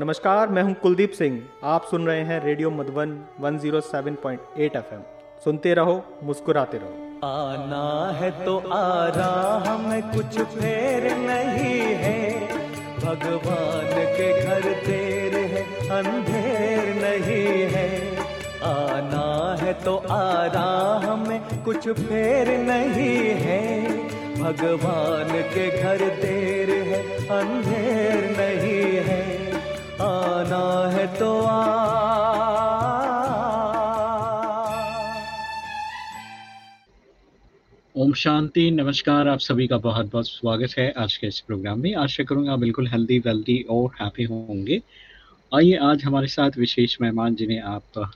नमस्कार, मैं हूँ कुलदीप सिंह। आप सुन रहे हैं रेडियो मधुबन 107.8 एफएम। सुनते रहो, मुस्कुराते रहो। आना है तो आ रहा हमें कुछ फेर नहीं है। भगवान के घर देर है, अंधेर नहीं है। आना है तो आ रहा हमें कुछ फेर नहीं है। भगवान के घर देर है, अंधेर नहीं है। आना है तो आ। ओम शांति, नमस्कार, आप सभी का बहुत बहुत स्वागत है आज के इस प्रोग्राम में। आशा करूँगा बिल्कुल हेल्दी वेल्दी और हैप्पी होंगे। आइए आज हमारे साथ विशेष मेहमान जिन्हें आप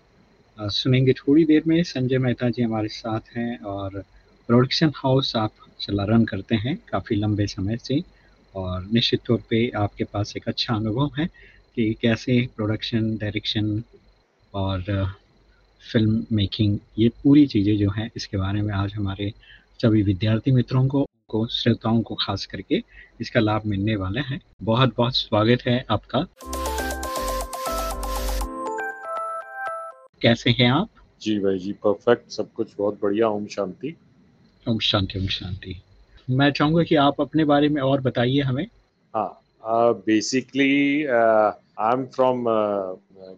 सुनेंगे थोड़ी देर में। संजय मेहता जी हमारे साथ हैं और प्रोडक्शन हाउस आप चला रन करते हैं काफ़ी लंबे समय से। और निश्चित तौर पे आपके पास एक अच्छा अनुभव है। कि कैसे प्रोडक्शन डायरेक्शन और फ़िल्म मेकिंग ये पूरी चीज़ें जो हैं इसके बारे में आज हमारे सभी विद्यार्थी मित्रों को को श्रोताओं को खास करके इसका लाभ मिलने वाला है। बहुत बहुत स्वागत है आपका। कैसे हैं आप? जी भाई जी परफेक्ट सब कुछ बहुत बढ़िया। ओम शांति। ओम शांति ओम शांति। मैं चाहूँगा कि आप अपने बारे में और बताइए हमें। हाँ basically I am from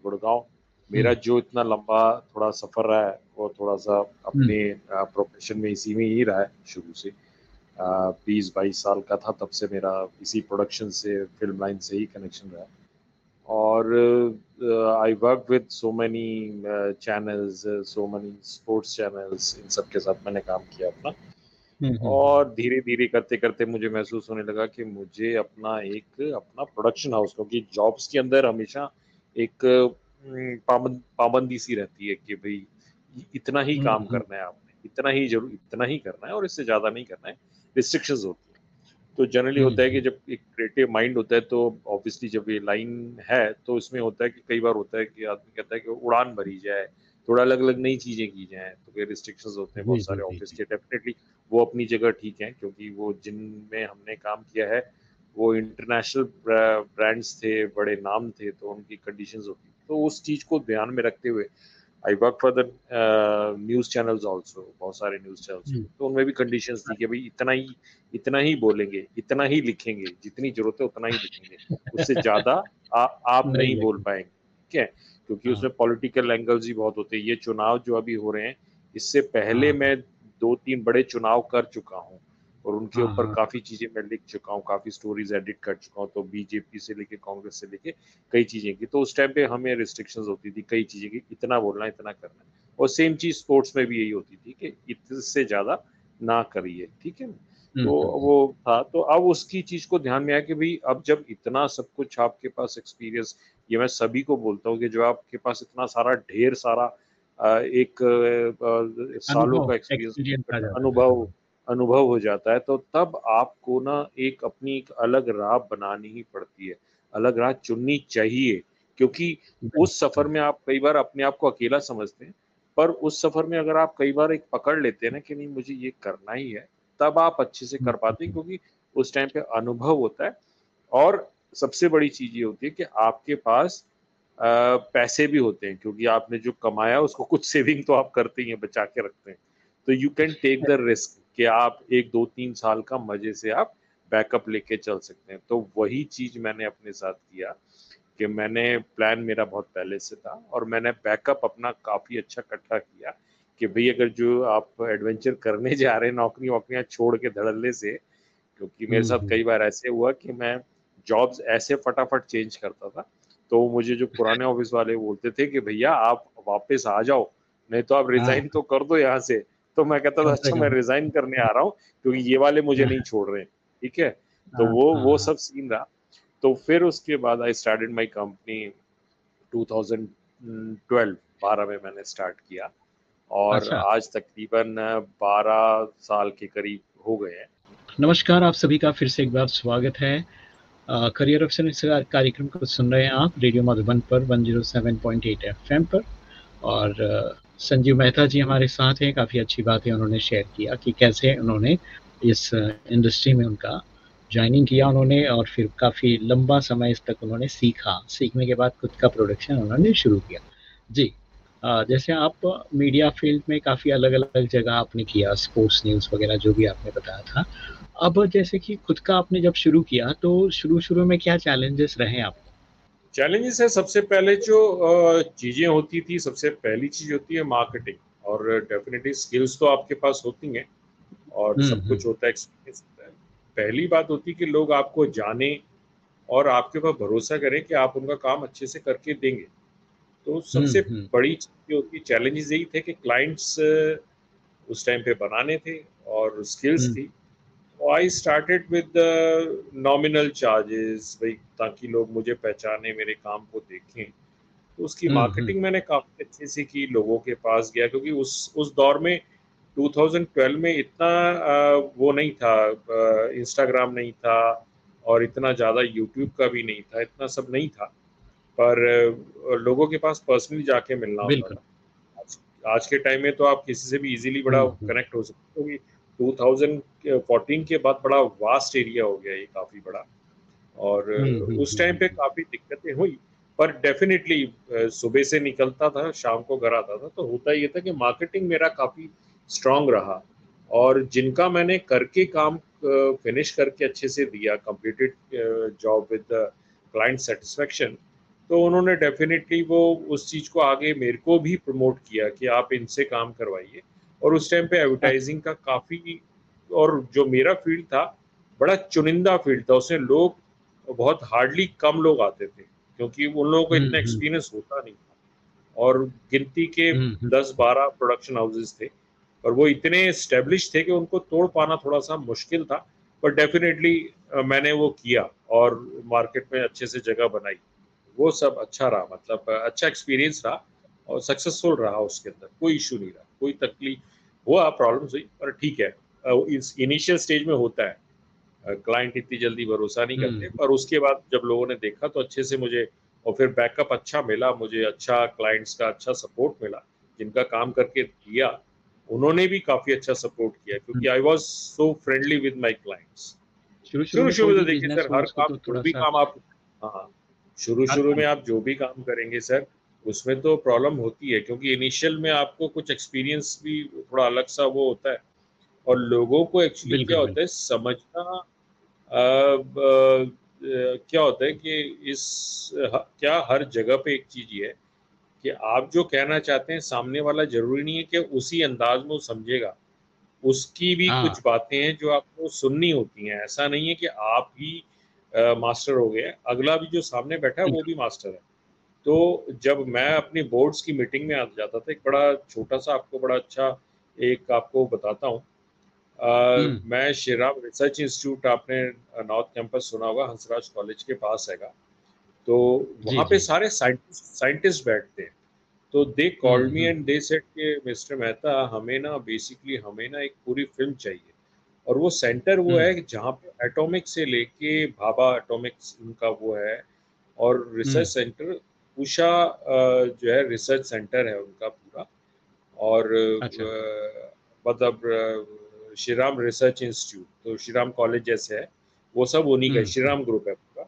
Gurgaon मेरा हम्म। जो इतना लंबा थोड़ा सफ़र रहा है वो थोड़ा सा अपने प्रोफेशन हम्म। में इसी में ही रहा है शुरू से बीस बाईस साल का था तब से मेरा इसी प्रोडक्शन से फ़िल्म लाइन से ही कनेक्शन रहा और I work with so many channels so many sports channels इन सब के साथ मैंने काम किया अपना हम्म, और धीरे धीरे करते करते मुझे महसूस होने लगा कि मुझे अपना एक अपना प्रोडक्शन हाउस क्योंकि जॉब्स के अंदर हमेशा एक पाबंद पाबंदी सी रहती है कि भाई इतना ही काम करना है आपने इतना ही ज़रूर इतना ही करना है और इससे ज़्यादा नहीं करना है रिस्ट्रिक्शंस होती है। तो जनरली होता है कि जब एक क्रिएटिव माइंड होता है तो ऑब्वियसली जब ये लाइन है तो इसमें होता है कि कई बार होता है कि आदमी कहता है कि उड़ान भरी जाए थोड़ा अलग अलग नई चीज़ें की जाए तो फिर रिस्ट्रिक्शंस होते हैं बहुत सारे ऑफ़िस के डेफिनेटली वो अपनी जगह ठीक है क्योंकि वो जिनमें हमने काम किया है वो इंटरनेशनल ब्रांड्स थे बड़े नाम थे तो उनकी कंडीशन होती तो उस चीज़ को ध्यान में रखते हुए I work for the news channels also बहुत सारे न्यूज़ चैनल्स तो उनमें भी कंडीशन थी कि भाई इतना ही इतना ही बोलेंगे इतना ही लिखेंगे जितनी ज़रूरत है उतना ही लिखेंगे उससे ज़्यादा आप नहीं बोल पाएँगे। ठीक है? क्योंकि हाँ। उसमें पॉलिटिकल एंगल्स ही बहुत होते हैं। ये चुनाव जो अभी हो रहे हैं इससे पहले हाँ। मैं दो तीन बड़े चुनाव कर चुका हूँ और उनके हाँ, ऊपर काफ़ी चीज़ें मैं लिख चुका हूँ काफ़ी स्टोरीज एडिट कर चुका हूँ तो बीजेपी से लेके कांग्रेस से लेके कई चीज़ें की। तो उस टाइम पे हमें रिस्ट्रिक्शन होती थी कई चीज़ें की इतना बोलना इतना करना। और सेम चीज़ स्पोर्ट्स में भी यही होती थी कि इससे ज़्यादा ना करिए ठीक है? तो हम्म, हम्म। वो था तो अब उसकी चीज़ को ध्यान में आया कि भाई अब जब इतना सब कुछ आपके पास एक्सपीरियंस ये मैं सभी को बोलता हूँ कि जो आपके पास इतना सारा ढेर सारा एक सालों का एक्सपीरियंस अनुभव अनुभव हो जाता है तो तब आपको ना एक अपनी एक अलग राह बनानी ही पड़ती है अलग राह चुननी चाहिए क्योंकि उस सफ़र में आप कई बार अपने आप को अकेला समझते हैं पर उस सफ़र में अगर आप कई बार एक पकड़ लेते हैं ना कि नहीं मुझे ये करना ही है तब आप अच्छे से कर पाते हैं क्योंकि उस टाइम पे अनुभव होता है। और सबसे बड़ी चीज़ ये होती है कि आपके पास आ, पैसे भी होते हैं क्योंकि आपने जो कमाया उसको कुछ सेविंग तो आप करते ही हैं बचा के रखते हैं। तो you can take the risk कि आप एक दो तीन साल का मज़े से आप बैकअप लेके चल सकते हैं। तो वही चीज़ मैंने अपने साथ किया कि मैंने प्लान मेरा बहुत पहले से था और मैंने बैकअप अपना काफ़ी अच्छा इकट्ठा किया। कि भाई अगर जो आप एडवेंचर करने जा रहे हैं नौकरी वोकरियाँ छोड़ के धड़ल्ले से क्योंकि मेरे साथ हम्म, कई बार ऐसे हुआ कि मैं जॉब्स ऐसे फटाफट चेंज करता था तो मुझे जो पुराने ऑफ़िस वाले बोलते थे कि भैया आप वापस आ जाओ नहीं तो आप रिजाइन हाँ। तो कर दो यहाँ से। तो मैं कहता था अच्छा मैं रिजाइन करने आ रहा हूँ क्योंकि ये वाले मुझे नहीं छोड़ रहे ठीक है? तो हाँ, वो वो हाँ। सब सीन रहा। तो फिर उसके बाद आई स्टार्टेड माई कंपनी 2012 12 में मैंने स्टार्ट किया। और अच्छा। आज तकरीबन 12 साल के करीब हो गए हैं। नमस्कार आप सभी का फिर से एक बार स्वागत है। करियर ऑप्शन इस कार्यक्रम को सुन रहे हैं आप रेडियो मधुबन पर 107.8 एफएम पर। और संजीव मेहता जी हमारे साथ हैं काफ़ी अच्छी बातें उन्होंने शेयर किया कि कैसे उन्होंने इस इंडस्ट्री में उनका ज्वाइनिंग किया उन्होंने और फिर काफ़ी लंबा समय इस तक उन्होंने सीखा। सीखने के बाद खुद का प्रोडक्शन उन्होंने शुरू किया। जी। जैसे आप मीडिया फ़ील्ड में काफ़ी अलग अलग जगह आपने किया स्पोर्ट्स न्यूज़ वगैरह जो भी आपने बताया था। अब जैसे कि खुद का आपने जब शुरू किया तो शुरू शुरू में क्या चैलेंजेस रहे आपको? चैलेंजेस है सबसे पहले जो चीज़ें होती थी सबसे पहली चीज़ होती है मार्केटिंग और डेफिनेटली स्किल्स तो आपके पास होती हैं और हम्म, सब कुछ हम्म। होता है एक्सपीरियंस होता है। पहली बात होती है कि लोग आपको जाने और आपके पास भरोसा करें कि आप उनका काम अच्छे से करके देंगे। तो सबसे हम्म, बड़ी चीज़ होती चैलेंजेस यही थे कि क्लाइंट्स उस टाइम पे बनाने थे और स्किल्स थी। I started with nominal charges भाई ताकि लोग मुझे पहचाने मेरे काम को देखें। तो उसकी मार्केटिंग मैंने काफ़ी अच्छे से की लोगों के पास गया क्योंकि उस उस दौर में 2012 में इतना वो नहीं था इंस्टाग्राम नहीं था और इतना ज़्यादा यूट्यूब का भी नहीं था इतना सब नहीं था। पर लोगों के पास पर्सनली जाके मिलना था। आज, आज के टाइम में तो आप किसी से भी इजीली बड़ा कनेक्ट हो सकते हो 2014 के बाद बड़ा वास्ट एरिया हो गया ये काफ़ी बड़ा। और उस टाइम पे काफ़ी दिक्कतें हुई पर डेफिनेटली सुबह से निकलता था शाम को घर आता था तो होता ये था कि मार्केटिंग मेरा काफ़ी स्ट्रांग रहा। और जिनका मैंने करके काम फिनिश करके अच्छे से दिया completed job with client satisfaction तो उन्होंने डेफिनेटली वो उस चीज़ को आगे मेरे को भी प्रमोट किया कि आप इनसे काम करवाइए। और उस टाइम पे एडवर्टाइजिंग का काफ़ी और जो मेरा फ़ील्ड था बड़ा चुनिंदा फ़ील्ड था। उसमें लोग बहुत हार्डली कम लोग आते थे क्योंकि उन लोगों को हम्म, इतना एक्सपीरियंस हम्म। होता नहीं था। और गिनती के हम्म, दस बारह प्रोडक्शन हाउसेस थे। और वो इतने स्टेब्लिश थे कि उनको तोड़ पाना थोड़ा सा मुश्किल था। पर डेफिनेटली मैंने वो किया और मार्केट में अच्छे से जगह बनाई। वो सब अच्छा रहा मतलब अच्छा एक्सपीरियंस रहा और सक्सेसफुल रहा उसके अंदर कोई इशू नहीं रहा कोई तकलीफ़ हुआ प्रॉब्लम हुई पर ठीक है इस इनिशियल स्टेज में होता है। क्लाइंट इतनी जल्दी भरोसा नहीं करते हम्म। पर उसके बाद जब लोगों ने देखा तो अच्छे से मुझे और फिर बैकअप अच्छा मिला मुझे अच्छा क्लाइंट्स का अच्छा सपोर्ट मिला जिनका काम करके किया उन्होंने भी काफ़ी अच्छा सपोर्ट किया क्योंकि I was so friendly with my clients शुरू शुरू में तो देखिए सर हर काम तो भी काम आप हाँ। शुरू शुरू में आप जो भी काम करेंगे सर उसमें तो प्रॉब्लम होती है क्योंकि इनिशियल में आपको कुछ एक्सपीरियंस भी थोड़ा अलग सा वो होता है। और लोगों को एक्चुअली क्या होता है समझना आ, आ, क्या होता है कि इस क्या हर जगह पे एक चीज़ ये है कि आप जो कहना चाहते हैं सामने वाला ज़रूरी नहीं है कि उसी अंदाज में वो समझेगा। उसकी भी हाँ। कुछ बातें हैं जो आपको सुननी होती हैं। ऐसा नहीं है कि आप ही मास्टर हो गए अगला भी जो सामने बैठा है वो भी मास्टर है। तो जब मैं अपनी बोर्ड्स की मीटिंग में आ जाता था एक बड़ा छोटा सा आपको बड़ा अच्छा एक आपको बताता हूँ। हम्म। मैं श्रीराम रिसर्च इंस्टीट्यूट आपने नॉर्थ कैंपस सुना होगा हंसराज कॉलेज के पास हैगा। तो वहाँ पे सारे साइंटिस्ट साइंटिस्ट बैठते हैं। तो they called me and they said के मिस्टर मेहता हमें ना बेसिकली हमें ना एक पूरी फ़िल्म चाहिए। और वो सेंटर वो हम्म। है जहाँ पे एटॉमिक से लेके भाभा एटॉमिक्स उनका वो है और रिसर्च सेंटर उषा जो है रिसर्च सेंटर है उनका पूरा और अच्छा। मतलब श्रीराम रिसर्च इंस्टीट्यूट तो श्रीराम कॉलेज जैसे है वो सब उन्हीं का हम्म। श्रीराम ग्रुप है पूरा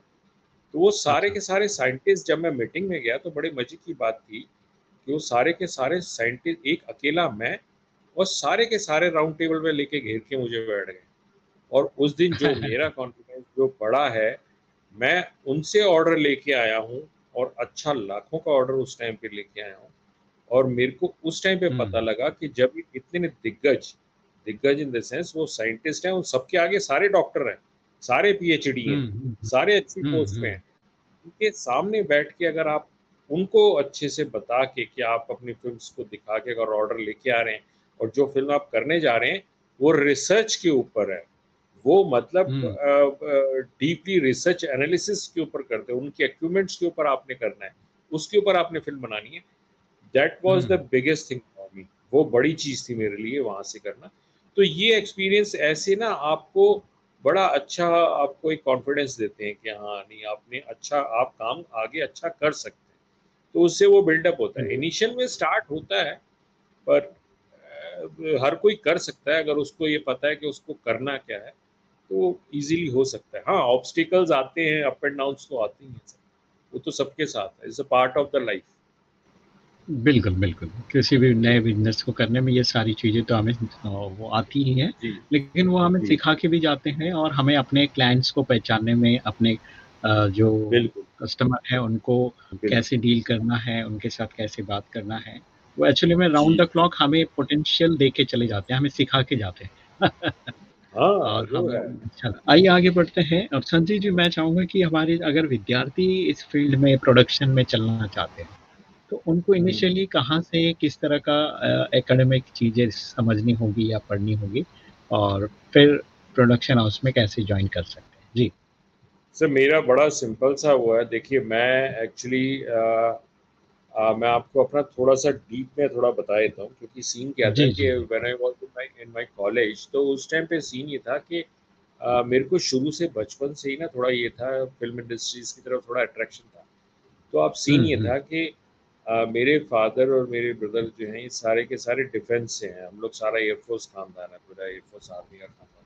तो वो सारे अच्छा। के सारे साइंटिस्ट जब मैं मीटिंग में गया तो बड़े मज़े की बात थी कि वो सारे के सारे साइंटिस्ट एक अकेला मैं और सारे के सारे राउंड टेबल में लेके घेर के मुझे बैठ गए। और उस दिन जो मेरा कॉन्फिडेंस जो बड़ा है मैं उनसे ऑर्डर लेके आया हूँ और अच्छा लाखों का ऑर्डर उस टाइम पे लेके आया हूँ। और मेरे को उस टाइम पे हम्म। पता लगा कि जब इतने दिग्गज दिग्गज इन द सेंस वो साइंटिस्ट हैं उन सबके आगे सारे डॉक्टर हैं सारे पीएचडी हैं हम्म, हम्म, सारे अच्छी पोस्ट में हैं। उनके सामने बैठ के अगर आप उनको अच्छे से बता के कि आप अपनी फ़िल्म को दिखा के अगर ऑर्डर लेके आ रहे हैं और जो फ़िल्म आप करने जा रहे हैं वो रिसर्च के ऊपर है। वो मतलब डीपली रिसर्च एनालिसिस के ऊपर करते हैं। उनके एक्यूपमेंट्स के ऊपर आपने करना है। उसके ऊपर आपने फ़िल्म बनानी है। That was the biggest thing for me वो बड़ी चीज़ थी मेरे लिए वहाँ से करना। तो ये एक्सपीरियंस ऐसे ना आपको बड़ा अच्छा आपको एक कॉन्फिडेंस देते हैं कि हाँ नहीं आपने अच्छा आप काम आगे अच्छा कर सकते हैं। तो उससे वो बिल्डअप होता है। इनिशियल हम्म। में स्टार्ट होता है पर हर कोई कर सकता है अगर उसको ये पता है कि उसको करना क्या है तो इजीली हो सकता है। हाँ ऑब्स्टिकल्स आते हैं अप एंड डाउन तो आते ही हैं वो तो सबके साथ है it's a part of the life बिल्कुल बिल्कुल। किसी भी नए बिज़नेस को करने में ये सारी चीज़ें तो हमें वो आती ही हैं। लेकिन वो हमें सिखा के भी जाते हैं और हमें अपने क्लाइंट्स को पहचानने में अपने जो कस्टमर है उनको कैसे डील करना है उनके साथ कैसे बात करना है। वो एक्चुअली में राउंड द क्लॉक हमें पोटेंशियल दे के चले जाते हैं हमें सिखा के जाते हैं। हाँ, अच्छा आइए आगे बढ़ते हैं। और संजय जी मैं चाहूँगा कि हमारे अगर विद्यार्थी इस फ़ील्ड में प्रोडक्शन में चलना चाहते हैं तो उनको इनिशियली हम्म। कहाँ से किस तरह का एकेडमिक चीज़ें समझनी होगी या पढ़नी होगी और फिर प्रोडक्शन हाउस में कैसे ज्वाइन कर सकते हैं? जी। सर मेरा बड़ा सिंपल सा हुआ है। देखिए मैं एक्चुअली मैं आपको अपना थोड़ा सा डीप में थोड़ा बता देता हूँ क्योंकि सीन क्या था कि when I was in my in my college तो उस टाइम पे सीन ये था कि आ, मेरे को शुरू से बचपन से ही ना थोड़ा ये था फ़िल्म इंडस्ट्रीज़ की तरफ़ थोड़ा अट्रैक्शन था। तो आप सीन ये हम्म, था हम्म। कि आ, मेरे फादर और मेरे ब्रदर जो हैं ये सारे के सारे डिफेंस से हैं। हम लोग सारा एयरफोर्स खानदान है पूरा एयरफोर्स आर्मी का खानदान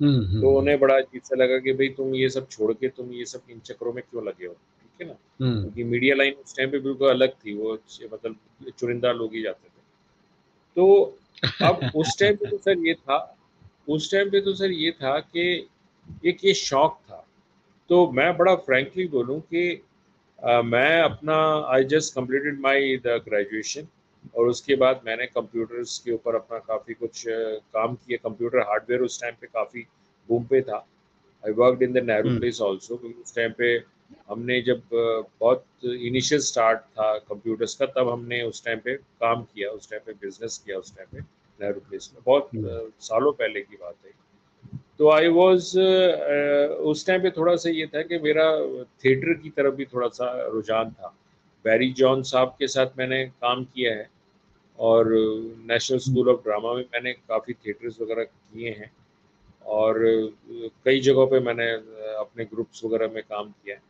हम्म, तो उन्हें बड़ा अजीब सा लगा कि भाई तुम ये सब छोड़ के तुम ये सब इन चक्रों में क्यों लगे हो? है ना हम्म। क्योंकि मीडिया लाइन उस टाइम पे बिल्कुल अलग थी वो मतलब चुनिंदा लोग ही जाते थे। तो अब उस टाइम पे तो सर ये था उस टाइम पे तो सर ये था कि एक ये शौक था। तो मैं बड़ा फ्रेंकली बोलूँ कि Uh, मैं अपना I just completed my the graduation और उसके बाद मैंने कंप्यूटर्स के ऊपर अपना काफ़ी कुछ काम किया। कंप्यूटर हार्डवेयर उस टाइम पे काफ़ी बूम पे था। I work in the narrow place also क्योंकि उस टाइम पे हमने जब बहुत इनिशियल स्टार्ट था कंप्यूटर्स का तब हमने उस टाइम पे काम किया उस टाइम पे बिज़नेस किया उस टाइम पे नेहरू प्लेस में। बहुत hmm. सालों पहले की बात है। तो आई वॉज़ उस टाइम पे थोड़ा सा ये था कि मेरा थिएटर की तरफ़ भी थोड़ा सा रुझान था। बैरी जॉन साहब के साथ मैंने काम किया है और नेशनल स्कूल ऑफ़ ड्रामा में मैंने काफ़ी थिएटर्स वगैरह किए हैं और कई जगहों पे मैंने अपने ग्रुप्स वगैरह में काम किया है।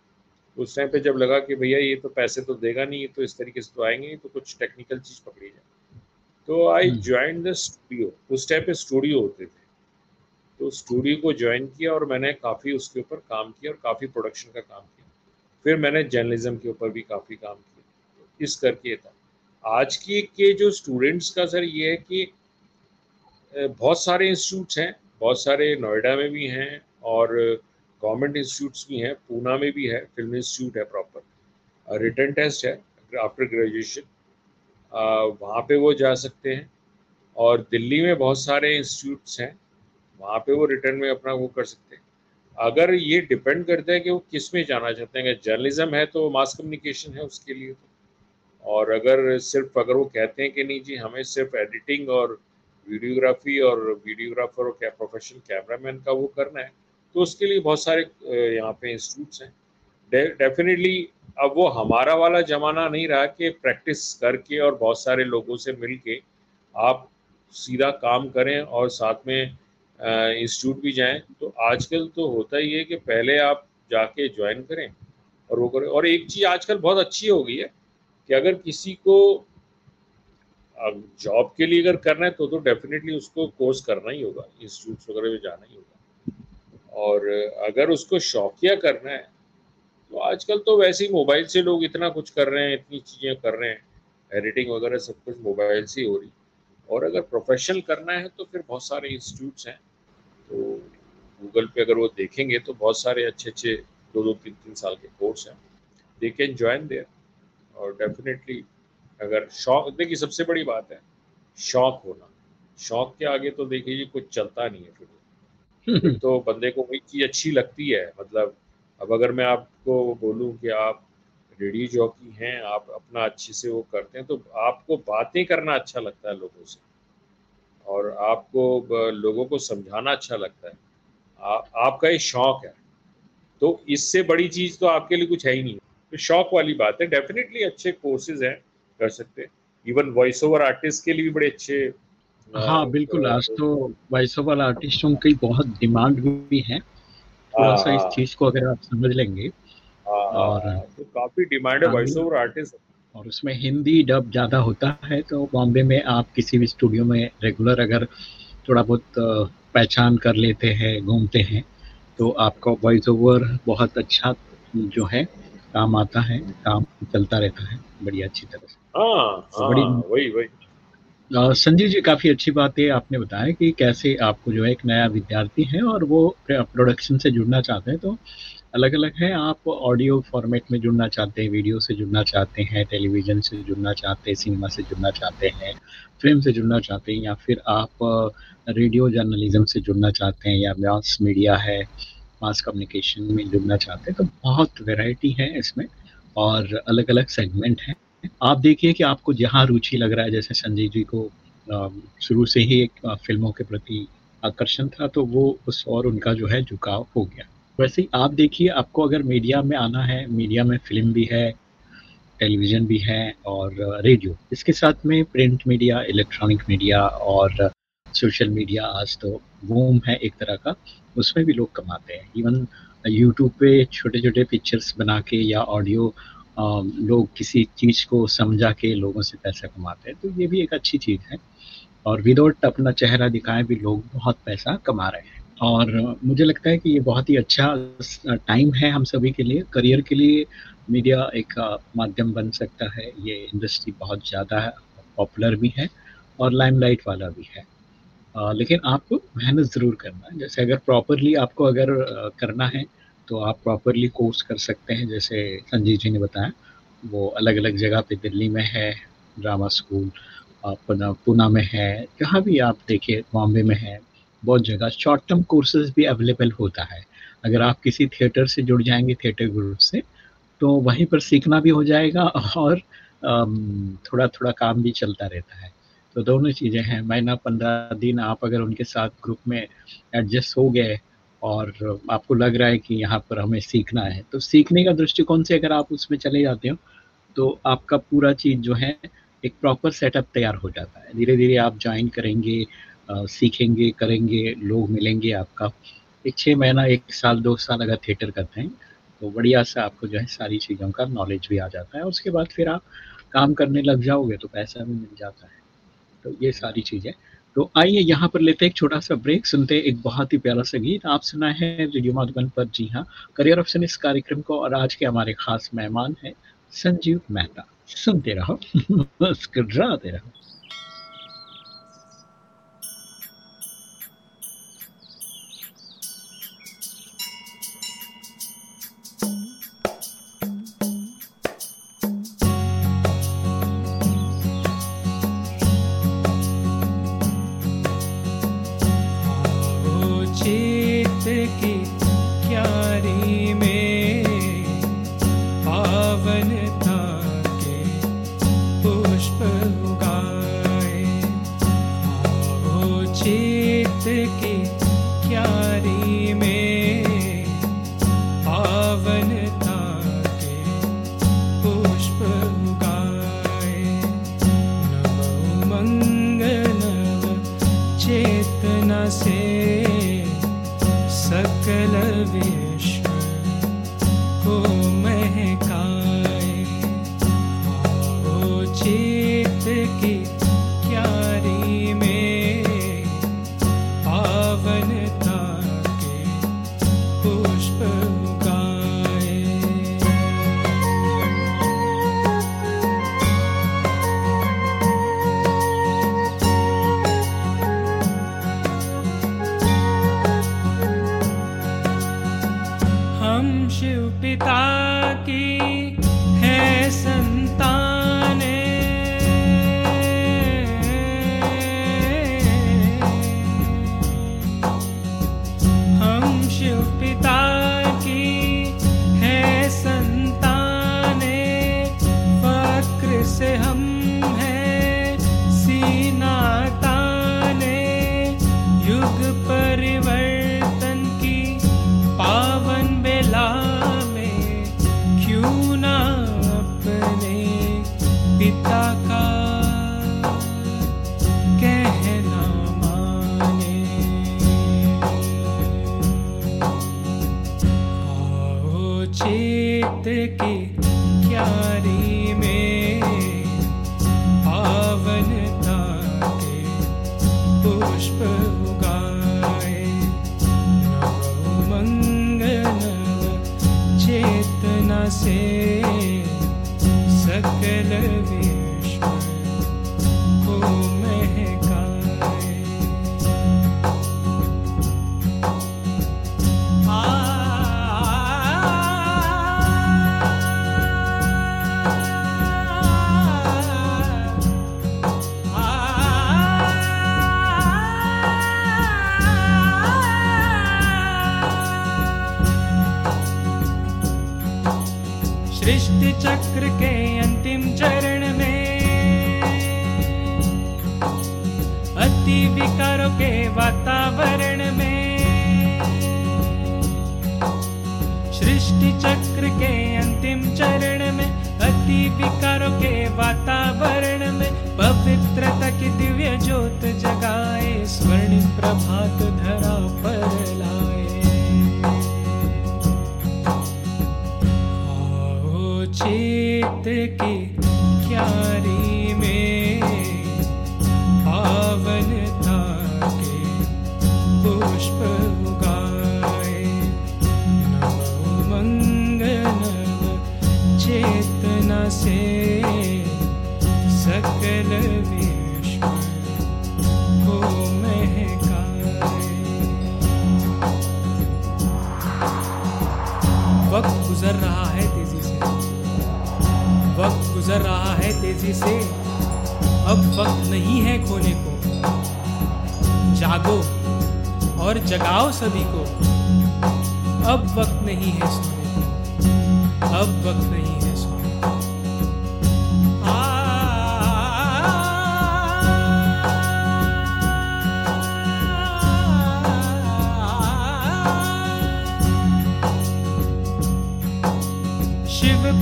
उस टाइम पे जब लगा कि भैया ये तो पैसे तो देगा नहीं ये तो इस तरीके से तो आएँगे तो कुछ टेक्निकल चीज़ पकड़ी जाए। तो आई ज्वाइन द स्टूडियो उस टाइम पे स्टूडियो होते थे। तो स्टूडियो को ज्वाइन किया और मैंने काफ़ी उसके ऊपर काम किया और काफ़ी प्रोडक्शन का काम किया। फिर मैंने जर्नलिज्म के ऊपर भी काफ़ी काम किया। तो इस करके था। आज की के जो स्टूडेंट्स का सर ये है कि बहुत सारे इंस्टीट्यूट्स हैं बहुत सारे नोएडा में भी हैं और गवर्नमेंट इंस्टीट्यूट्स भी हैं, पूना में भी है, फ़िल्म इंस्टीट्यूट है प्रॉपर रिटर्न टेस्ट है आफ्टर ग्रेजुएशन वहाँ पे वो जा सकते हैं, और दिल्ली में बहुत सारे इंस्टीट्यूट्स हैं, वहाँ पे वो रिटर्न में अपना वो कर सकते हैं। अगर ये डिपेंड करता है कि वो किसमें जाना चाहते हैं, अगर जर्नलिज्म है तो मास कम्युनिकेशन है उसके लिए तो। और अगर सिर्फ़, अगर वो कहते हैं कि नहीं जी, हमें सिर्फ़ एडिटिंग और वीडियोग्राफी और वीडियोग्राफर और क्या प्रोफेशनल कैमरामैन का वो करना है तो उसके लिए बहुत सारे यहाँ पे इंस्टीट्यूट्स हैं। डेफिनेटली अब वो हमारा वाला ज़माना नहीं रहा कि प्रैक्टिस करके और बहुत सारे लोगों से मिल के आप सीधा काम करें और साथ में इंस्टीट्यूट भी जाएँ। तो आजकल तो होता ही है कि पहले आप जाके ज्वाइन करें और वो करें। और एक चीज़ आजकल बहुत अच्छी हो गई है कि अगर किसी को जॉब के लिए अगर करना है तो तो डेफिनेटली उसको कोर्स करना ही होगा इंस्टीट्यूट वगैरह में जाना ही होगा। और अगर उसको शौकिया करना है तो आजकल तो वैसे ही मोबाइल से लोग इतना कुछ कर रहे हैं, इतनी चीज़ें कर रहे हैं, एडिटिंग वगैरह सब कुछ मोबाइल से ही हो रही। और अगर प्रोफेशनल करना है तो फिर बहुत सारे इंस्टीट्यूट्स हैं। तो गूगल पे अगर वो देखेंगे तो बहुत सारे अच्छे अच्छे दो दो, तीन तीन साल के कोर्स हैं। दे कैन ज्वाइन देयर और डेफिनेटली अगर शौक, देखिए सबसे बड़ी बात है, शौक होना। शौक के आगे तो देखिए कुछ चलता नहीं है फिर। तो बंदे को वही चीज़ अच्छी लगती है मतलब अब अगर मैं आपको बोलूँ कि आप रेडियो जॉकी हैं आप अपना अच्छे से वो करते हैं तो आपको बातें करना अच्छा लगता है लोगों से और आपको लोगों को समझाना अच्छा लगता है। आ, आपका एक शौक है तो इससे बड़ी चीज़ तो आपके लिए कुछ है ही नहीं। तो शौक वाली बात है डेफिनेटली अच्छे कोर्सेज हैं कर सकते हैं। इवन वॉइस ओवर आर्टिस्ट के लिए भी बड़े अच्छे हाँ बिल्कुल। आज तो वॉइस ओवर आर्टिस्टों की बहुत डिमांड भी है। थोड़ा सा इस हाँ। चीज़ को अगर आप समझ लेंगे और तो काफ़ी डिमांड है वॉइस ओवर आर्टिस्ट और उसमें हिंदी डब ज़्यादा होता है तो बॉम्बे में आप किसी भी स्टूडियो में रेगुलर अगर थोड़ा बहुत पहचान कर लेते हैं घूमते हैं तो आपका वॉइस ओवर बहुत अच्छा जो है काम आता है काम चलता रहता है बड़ी अच्छी तरह से। हाँ, तो बड़ी हाँ, वही वही। संजीव जी, काफ़ी अच्छी बात है आपने बताया कि कैसे आपको जो है एक नया विद्यार्थी है और वो प्रोडक्शन से जुड़ना चाहते हैं। तो अलग अलग है, आप ऑडियो फॉर्मेट में जुड़ना चाहते हैं, वीडियो से जुड़ना चाहते हैं, टेलीविज़न से जुड़ना चाहते हैं, सिनेमा से जुड़ना चाहते हैं, फ़िल्म से जुड़ना चाहते हैं या फिर आप रेडियो जर्नलिज्म से जुड़ना चाहते हैं या मास मीडिया है, मास कम्युनिकेशन में जुड़ना चाहते हैं तो बहुत वेराइटी है इसमें और अलग अलग सेगमेंट हैं। आप देखिए कि आपको जहाँ रुचि लग रहा है, जैसे संजय जी को शुरू से ही एक फ़िल्मों के प्रति आकर्षण था तो वो उस और उनका जो है झुकाव हो गया। वैसे ही आप देखिए, आपको अगर मीडिया में आना है, मीडिया में फ़िल्म भी है, टेलीविज़न भी है और रेडियो, इसके साथ में प्रिंट मीडिया, इलेक्ट्रॉनिक मीडिया और सोशल मीडिया, आज तो बूम है एक तरह का, उसमें भी लोग कमाते हैं। इवन यूट्यूब पे छोटे छोटे पिक्चर्स बना के या ऑडियो लोग किसी चीज़ को समझा के लोगों से पैसा कमाते हैं तो ये भी एक अच्छी चीज़ है। और विदाउट अपना चेहरा दिखाए भी लोग बहुत पैसा कमा रहे हैं। और मुझे लगता है कि ये बहुत ही अच्छा टाइम है हम सभी के लिए। करियर के लिए मीडिया एक माध्यम बन सकता है। ये इंडस्ट्री बहुत ज़्यादा पॉपुलर भी है और लाइमलाइट वाला भी है। आ, लेकिन आपको मेहनत ज़रूर करना है। जैसे अगर प्रॉपरली आपको अगर करना है तो आप प्रॉपरली कोर्स कर सकते हैं, जैसे संजीव जी ने बताया। वो अलग अलग जगह पे दिल्ली में है ड्रामा स्कूल पुना में है, जहाँ भी आप देखिए, बॉम्बे में है, बहुत जगह शॉर्ट टर्म कोर्सेज भी अवेलेबल होता है। अगर आप किसी थिएटर से जुड़ जाएँगे थिएटर ग्रुप से तो वहीं पर सीखना भी हो जाएगा और थोड़ा थोड़ा काम भी चलता रहता है। तो दोनों चीज़ें हैं। महीना पंद्रह दिन आप अगर उनके साथ ग्रुप में एडजस्ट हो गए और आपको लग रहा है कि यहाँ पर हमें सीखना है। तो सीखने का दृष्टिकोण से अगर आप उसमें चले जाते हो तो आपका पूरा चीज़ जो है, एक प्रॉपर सेटअप तैयार हो जाता है। धीरे धीरे आप ज्वाइन करेंगे सीखेंगे, करेंगे, लोग मिलेंगे आपका। एक छः महीना, एक साल, दो साल अगर थिएटर करते हैं तो बढ़िया से आपको जो है सारी चीज़ों का नॉलेज भी आ जाता है। उसके बाद फिर आप काम करने लग जाओगे तो पैसा भी मिल जाता है। तो ये सारी चीज़ें। तो आइए यहाँ पर लेते हैं एक छोटा सा ब्रेक सुनते हैं एक बहुत ही प्यारा सा गीत। आप सुना है रेडियो माधुबन पर। जी हाँ करियर ऑप्शन इस कार्यक्रम को और आज के हमारे खास मेहमान हैं संजीव मेहता। सुनते रहो, मुस्कुराते रहो। पुष्प उगाए चेत की क्यारी में पावनता के पुष्प उगाए। मंगल चेतना से सकल भी वातावरण में। सृष्टि चक्र के अंतिम चरण में, अति विकारों के वातावरण में, पवित्रता की दिव्य ज्योत जगाए, स्वर्ण प्रभात धरा पर लाए। आओ चेत की गुजर रहा है तेज़ी से। वक्त गुजर रहा है तेज़ी से। अब वक्त नहीं है खोने को। जागो और जगाओ सभी को। अब वक्त नहीं है सोने को। अब वक्त नहीं है।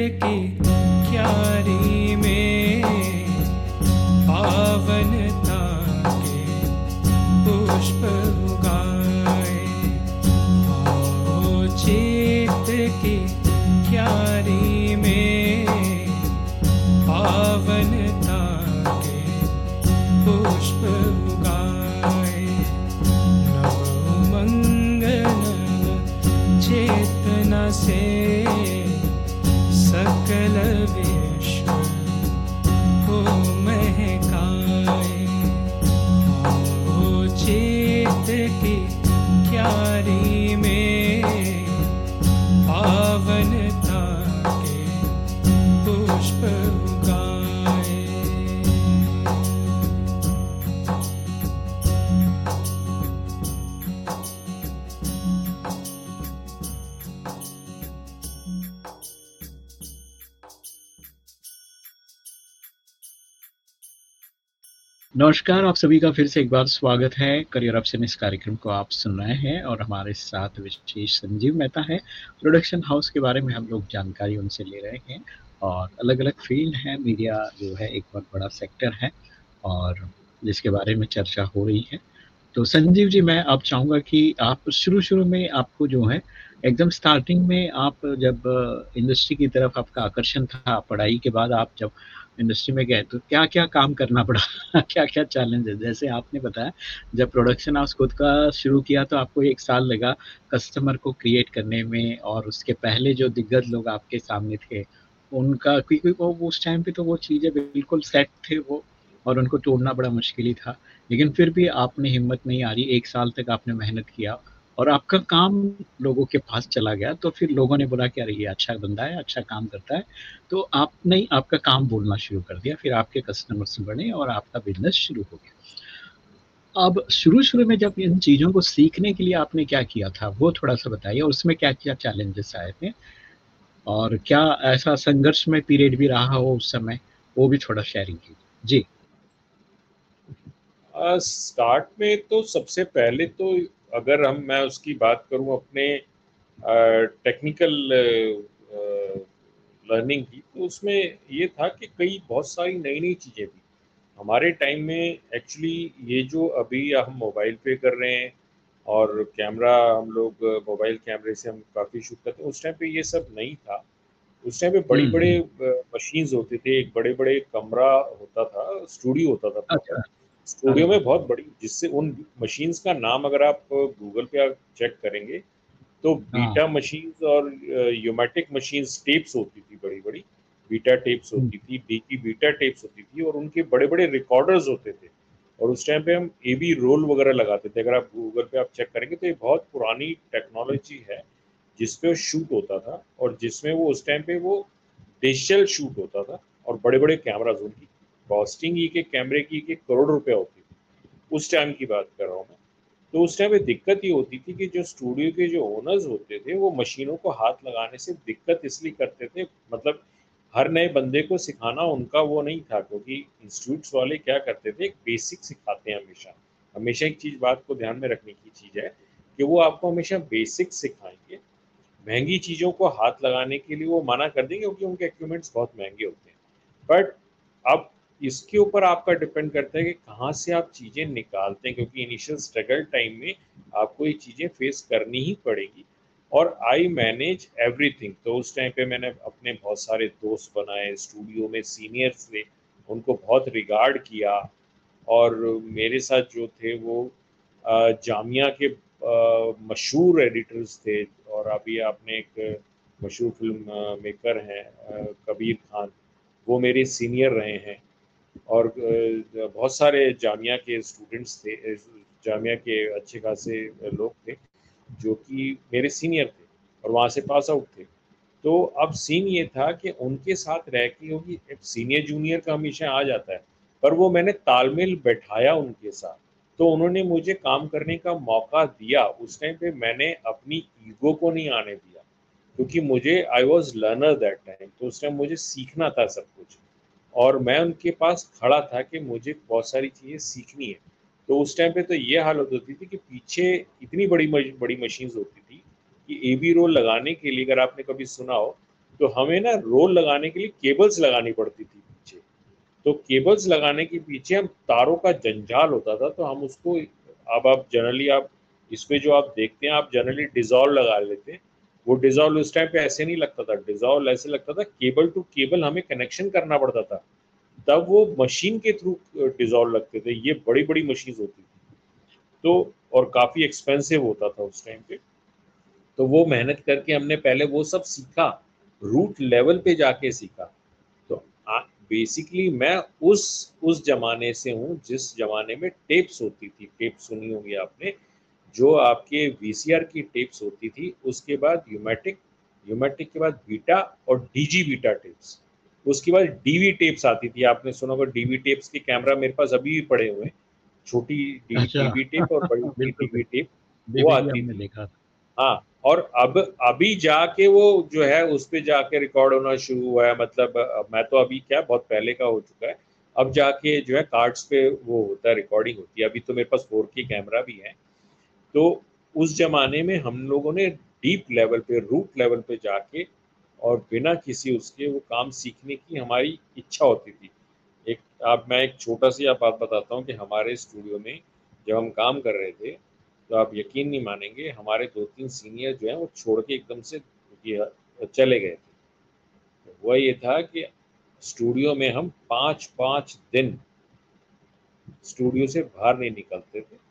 चेत नमस्कार, आप सभी का फिर से एक बार स्वागत है। करियर ऑप्शन इस कार्यक्रम को आप सुन रहे हैं और हमारे साथ विशेष संजीव मेहता है। प्रोडक्शन हाउस के बारे में हम लोग जानकारी उनसे ले रहे हैं और अलग अलग फ़ील्ड है। मीडिया जो है एक बहुत बड़ा सेक्टर है और जिसके बारे में चर्चा हो रही है। तो संजीव जी, मैं आप चाहूँगा कि आप शुरू शुरू में आपको जो है एकदम स्टार्टिंग में आप जब इंडस्ट्री की तरफ़ आपका आकर्षण था, पढ़ाई के बाद आप जब इंडस्ट्री में गए तो क्या क्या काम करना पड़ा? क्या क्या चैलेंजेस जैसे आपने बताया, जब प्रोडक्शन हाउस खुद का शुरू किया तो आपको एक साल लगा कस्टमर को क्रिएट करने में और उसके पहले जो दिग्गज लोग आपके सामने थे, उनका क्योंकि वो उस टाइम पे तो वो चीज़ें बिल्कुल सेट थे वो और उनको तोड़ना बड़ा मुश्किल ही था। लेकिन फिर भी आपने हिम्मत नहीं आ रही एक साल तक आपने मेहनत किया। और आपका काम लोगों के पास चला गया तो फिर लोगों ने बोला कि अरे, ये अच्छा बंदा है अच्छा काम करता है। तो आपने आपका काम बोलना शुरू कर दिया, फिर आपके कस्टमर्स बने और आपका बिज़नेस शुरू हो गया। अब शुरू शुरू में जब इन चीज़ों को सीखने के लिए आपने क्या किया था, वो थोड़ा सा बताइए, और उसमें क्या क्या चैलेंजेस आए थे? और क्या ऐसा संघर्ष में पीरियड भी रहा हो उस समय, वो भी थोड़ा शेयरिंग कीजिए। जी। स्टार्ट में तो सबसे पहले तो अगर हम मैं उसकी बात करूँ अपने टेक्निकल लर्निंग की तो उसमें ये था कि कई बहुत सारी नई नई चीज़ें थी हमारे टाइम में एक्चुअली ये जो अभी हम मोबाइल पे कर रहे हैं और कैमरा हम लोग मोबाइल कैमरे से हम काफ़ी शूट करते हैं उस टाइम पे ये सब नहीं था। उस टाइम पे बड़े बड़े मशीन्स हम्म। होते थे एक बड़े बड़े कमरा होता था स्टूडियो होता था अच्छा। स्टूडियो में बहुत बड़ी जिससे उन मशीन्स का नाम अगर आप गूगल पे आप चेक करेंगे तो बीटा हाँ। मशीन्स और यूमेटिक मशीन्स टेप्स होती थी बड़ी बड़ी बीटा टेप्स होती थी डी की बीटा टेप्स होती थी और उनके बड़े बड़े रिकॉर्डर्स होते थे। और उस टाइम पे हम ए बी रोल वगैरह लगाते थे। अगर आप गूगल पे आप चेक करेंगे तो ये बहुत पुरानी टेक्नोलॉजी है जिसपे शूट होता था और जिसमें वो उस टाइम पे वो डिजिटल शूट होता था और बड़े बड़े कैमराज उनकी कॉस्टिंग ही के कैमरे की के करोड़ रुपए होती थी। उस टाइम की बात कर रहा हूँ मैं। तो उस टाइम पे दिक्कत ये होती थी कि जो स्टूडियो के जो ओनर्स होते थे, वो मशीनों को हाथ लगाने से दिक्कत इसलिए करते थे मतलब हर नए बंदे को सिखाना उनका वो नहीं था, क्योंकि इंस्टीट्यूट्स वाले क्या करते थे, एक बेसिक सिखाते हैं हमेशा। हमेशा एक चीज़ बात को ध्यान में रखने की चीज़ है कि वो आपको हमेशा बेसिक सिखाएँगे। महँगी चीज़ों को हाथ लगाने के लिए वो मना कर देंगे, क्योंकि उनके इक्विपमेंट्स बहुत महँगे होते हैं। बट अब इसके ऊपर आपका डिपेंड करता है कि कहाँ से आप चीज़ें निकालते हैं, क्योंकि इनिशियल स्ट्रगल टाइम में आपको ये चीज़ें फेस करनी ही पड़ेगी। और आई मैनेज एवरीथिंग तो उस टाइम पे मैंने अपने बहुत सारे दोस्त बनाए स्टूडियो में सीनियर्स थे, उनको बहुत रिगार्ड किया। और मेरे साथ जो थे वो जामिया के मशहूर एडिटर्स थे। और अभी आपने एक मशहूर फ़िल्म मेकर हैं कबीर खान। वो मेरे सीनियर रहे हैं। और बहुत सारे जामिया के स्टूडेंट्स थे जामिया के अच्छे खासे लोग थे, जो कि मेरे सीनियर थे और वहाँ से पास आउट थे। तो अब सीन ये था कि उनके साथ रह के क्योंकि सीनियर जूनियर का हमेशा आ जाता है, पर वो मैंने तालमेल बैठाया उनके साथ। तो उन्होंने मुझे काम करने का मौका दिया। उस टाइम पे मैंने अपनी ईगो को नहीं आने दिया, क्योंकि मुझे I was learner that time तो उस टाइम मुझे सीखना था सब कुछ। और मैं उनके पास खड़ा था कि मुझे बहुत सारी चीज़ें सीखनी है। तो उस टाइम पे तो ये हालत होती थी कि पीछे इतनी बड़ी बड़ी मशीन्स होती थी कि ए बी रोल लगाने के लिए अगर आपने कभी सुना हो तो हमें ना रोल लगाने के लिए केबल्स लगानी पड़ती थी पीछे। तो केबल्स लगाने के पीछे हम तारों का जंजाल होता था तो हम उसको, अब आप जनरली आप, इसमें जो आप देखते हैं, आप जनरली डिजॉल्व लगा लेते हैं वो डिजॉल्व उस टाइम पे ऐसे नहीं लगता था डिजॉल्व ऐसे लगता था केबल टू केबल हमें कनेक्शन करना पड़ता था। तब वो मशीन के थ्रू डिजॉल्व लगते थे, ये बड़ी बड़ी मशीन होती थी। तो और काफ़ी एक्सपेंसिव होता था उस टाइम पे। तो वो मेहनत करके हमने पहले वो सब सीखा रूट लेवल पे जाके सीखा। तो बेसिकली मैं उस उस जमाने से हूँ, जिस जमाने में टेप्स होती थी। टेप सुनी होगी आपने। जो आपके वीसीआर की टेप्स होती थी उसके बाद यूमेटिक यूमेटिक के बाद बीटा और डीजी बीटा टेप्स उसके बाद डीवी टेप्स आती थी। आपने सुना होगा डीवी टेप्स के कैमरा मेरे पास अभी भी पड़े हुए छोटी डीवी अच्छा। टेप और बड़ी डीवी टेप वो आती थी। हाँ और अब अभी जाके वो जो है उस पर जाके रिकॉर्ड होना शुरू हुआ है। मतलब मैं तो अभी क्या बहुत पहले का हो चुका है। अब जाके जो है कार्ड्स पे वो होता है रिकॉर्डिंग होती है। अभी तो मेरे पास फोर की कैमरा भी है। तो उस जमाने में हम लोगों ने डीप लेवल पे, रूट लेवल पे जाके और बिना किसी उसके वो काम सीखने की हमारी इच्छा होती थी। एक, आप, मैं एक छोटा सी बात बताता हूँ कि हमारे स्टूडियो में जब हम काम कर रहे थे तो आप यकीन नहीं मानेंगे, हमारे दो तीन सीनियर जो हैं, वो छोड़ के एकदम से चले गए थे। वह ये था कि स्टूडियो में हम पाँच पाँच दिन स्टूडियो से बाहर नहीं निकलते थे।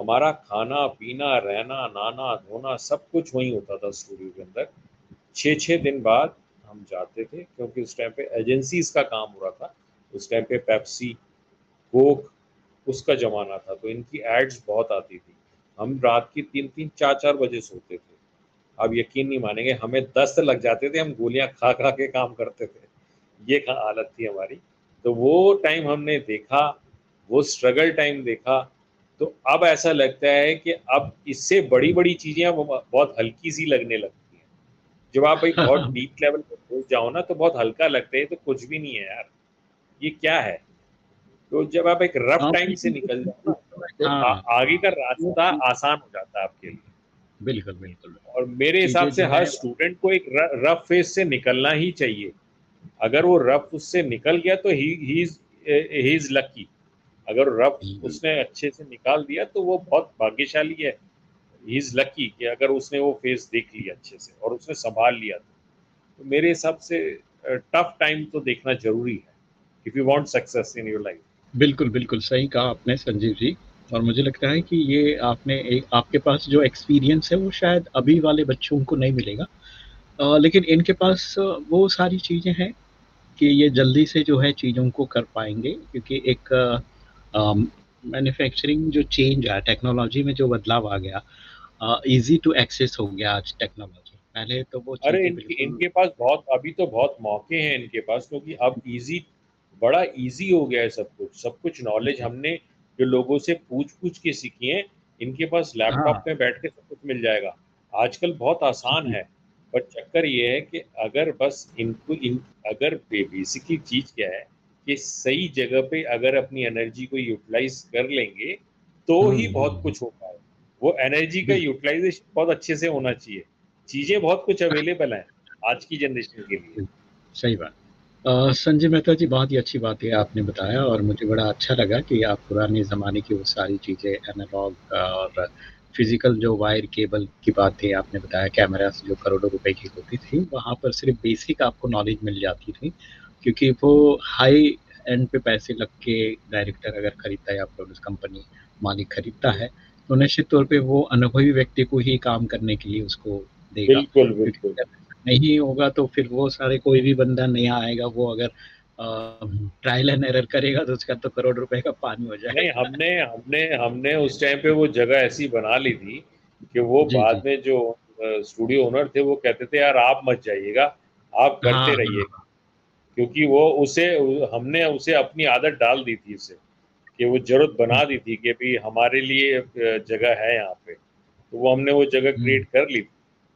हमारा खाना, पीना, रहना नाना धोना, सब कुछ वहीं होता था स्टूडियो के अंदर। छः छः दिन बाद हम जाते थे, क्योंकि उस टाइम पे एजेंसीज का काम हो रहा था। उस टाइम पे पेप्सी कोक उसका ज़माना था तो इनकी एड्स बहुत आती थी। हम रात की तीन तीन चार चार बजे सोते थे। अब यकीन नहीं मानेंगे, हमें दस्त लग जाते थे, हम गोलियाँ खा खा के काम करते थे। ये हालत थी हमारी। तो वो टाइम हमने देखा, वो स्ट्रगल टाइम देखा तो अब ऐसा लगता है कि अब इससे बड़ी बड़ी चीज़ें बहुत हल्की सी लगने लगती हैं। जब आप एक बहुत डीप लेवल पर पहुँच जाओ ना तो बहुत हल्का लगता है तो कुछ भी नहीं है यार। ये क्या है? तो जब आप एक रफ हाँ, टाइम से निकल जाओ तो हाँ। आगे का रास्ता आसान हो जाता है आपके लिए। बिल्कुल बिल्कुल। और मेरे हिसाब से हर स्टूडेंट को एक रफ फ़ेज़ से निकलना ही चाहिए। अगर वो रफ उससे निकल गया तो ही ही इज़ लकी अगर रफ हम्म। उसने अच्छे से निकाल दिया तो वो बहुत भाग्यशाली है। ही इज़ लकी कि अगर उसने वो फ़ेज़ देख लिया अच्छे से और उसने संभाल लिया तो, तो मेरे हिसाब से टफ टाइम तो देखना ज़रूरी है if you want success in your life बिल्कुल बिल्कुल सही कहा आपने संजीव जी। और मुझे लगता है कि ये आपने एक आपके पास जो एक्सपीरियंस है वो शायद अभी वाले बच्चों को नहीं मिलेगा। अ, लेकिन इनके पास वो सारी चीज़ें हैं कि ये जल्दी से जो है चीज़ों को कर पाएँगे क्योंकि एक मैन्युफैक्चरिंग जो चेंज आया टेक्नोलॉजी में जो बदलाव आ गया इजी टू एक्सेस हो गया आज टेक्नोलॉजी पहले तो वो अरे इनके इनके पास बहुत अभी तो बहुत मौके हैं इनके पास क्योंकि अब इजी बड़ा इजी हो गया है सब कुछ। सब कुछ नॉलेज हमने जो लोगों से पूछ पूछ के सीखी है इनके पास लैपटॉप हाँ। में बैठ के सब कुछ मिल जाएगा। आजकल बहुत आसान है पर चक्कर ये है कि अगर बस इनको इन अगर बेसिकली चीज़ क्या है कि सही जगह पे अगर अपनी एनर्जी को यूटिलाइज कर लेंगे तो ही हम्म, बहुत हम्म। कुछ हो पाए वो एनर्जी का यूटिलाइजेशन बहुत अच्छे से होना चाहिए। चीज़ें बहुत कुछ अवेलेबल हैं आज की जनरेशन के लिए। सही बात। संजय मेहता जी बहुत ही अच्छी बात है आपने बताया और मुझे बड़ा अच्छा लगा कि आप पुराने ज़माने की वो सारी चीज़ें एनालॉग और फ़िज़िकल जो वायर केबल की बात थी आपने बताया कैमरास जो करोड़ों रुपए की होती थी वहाँ पर सिर्फ़ बेसिक आपको नॉलेज मिल जाती थी। क्योंकि वो हाई एंड पे पैसे लग के डायरेक्टर अगर खरीदता है या प्रोड्यूस कंपनी मालिक खरीदता है तो निश्चित तौर पे वो अनुभवी व्यक्ति को ही काम करने के लिए उसको देगा। बिल्कुल बिल्कुल। नहीं होगा तो फिर वो सारे कोई भी बंदा नया आएगा वो अगर ट्रायल एंड एरर करेगा तो उसका तो करोड़ रुपए का पानी हो जाएगा। नहीं हमने हमने हमने उस टाइम पे वो जगह ऐसी बना ली थी कि वो जी, बाद जी। में जो स्टूडियो ओनर थे वो कहते थे यार आप मत जाइएगा आप करते हाँ, रहिएगा। क्योंकि वो उसे हमने उसे अपनी आदत डाल दी थी उसे कि वो ज़रूरत बना दी थी कि भाई हमारे लिए जगह है यहाँ पे। तो वो हमने वो जगह हम्म। क्रिएट कर ली।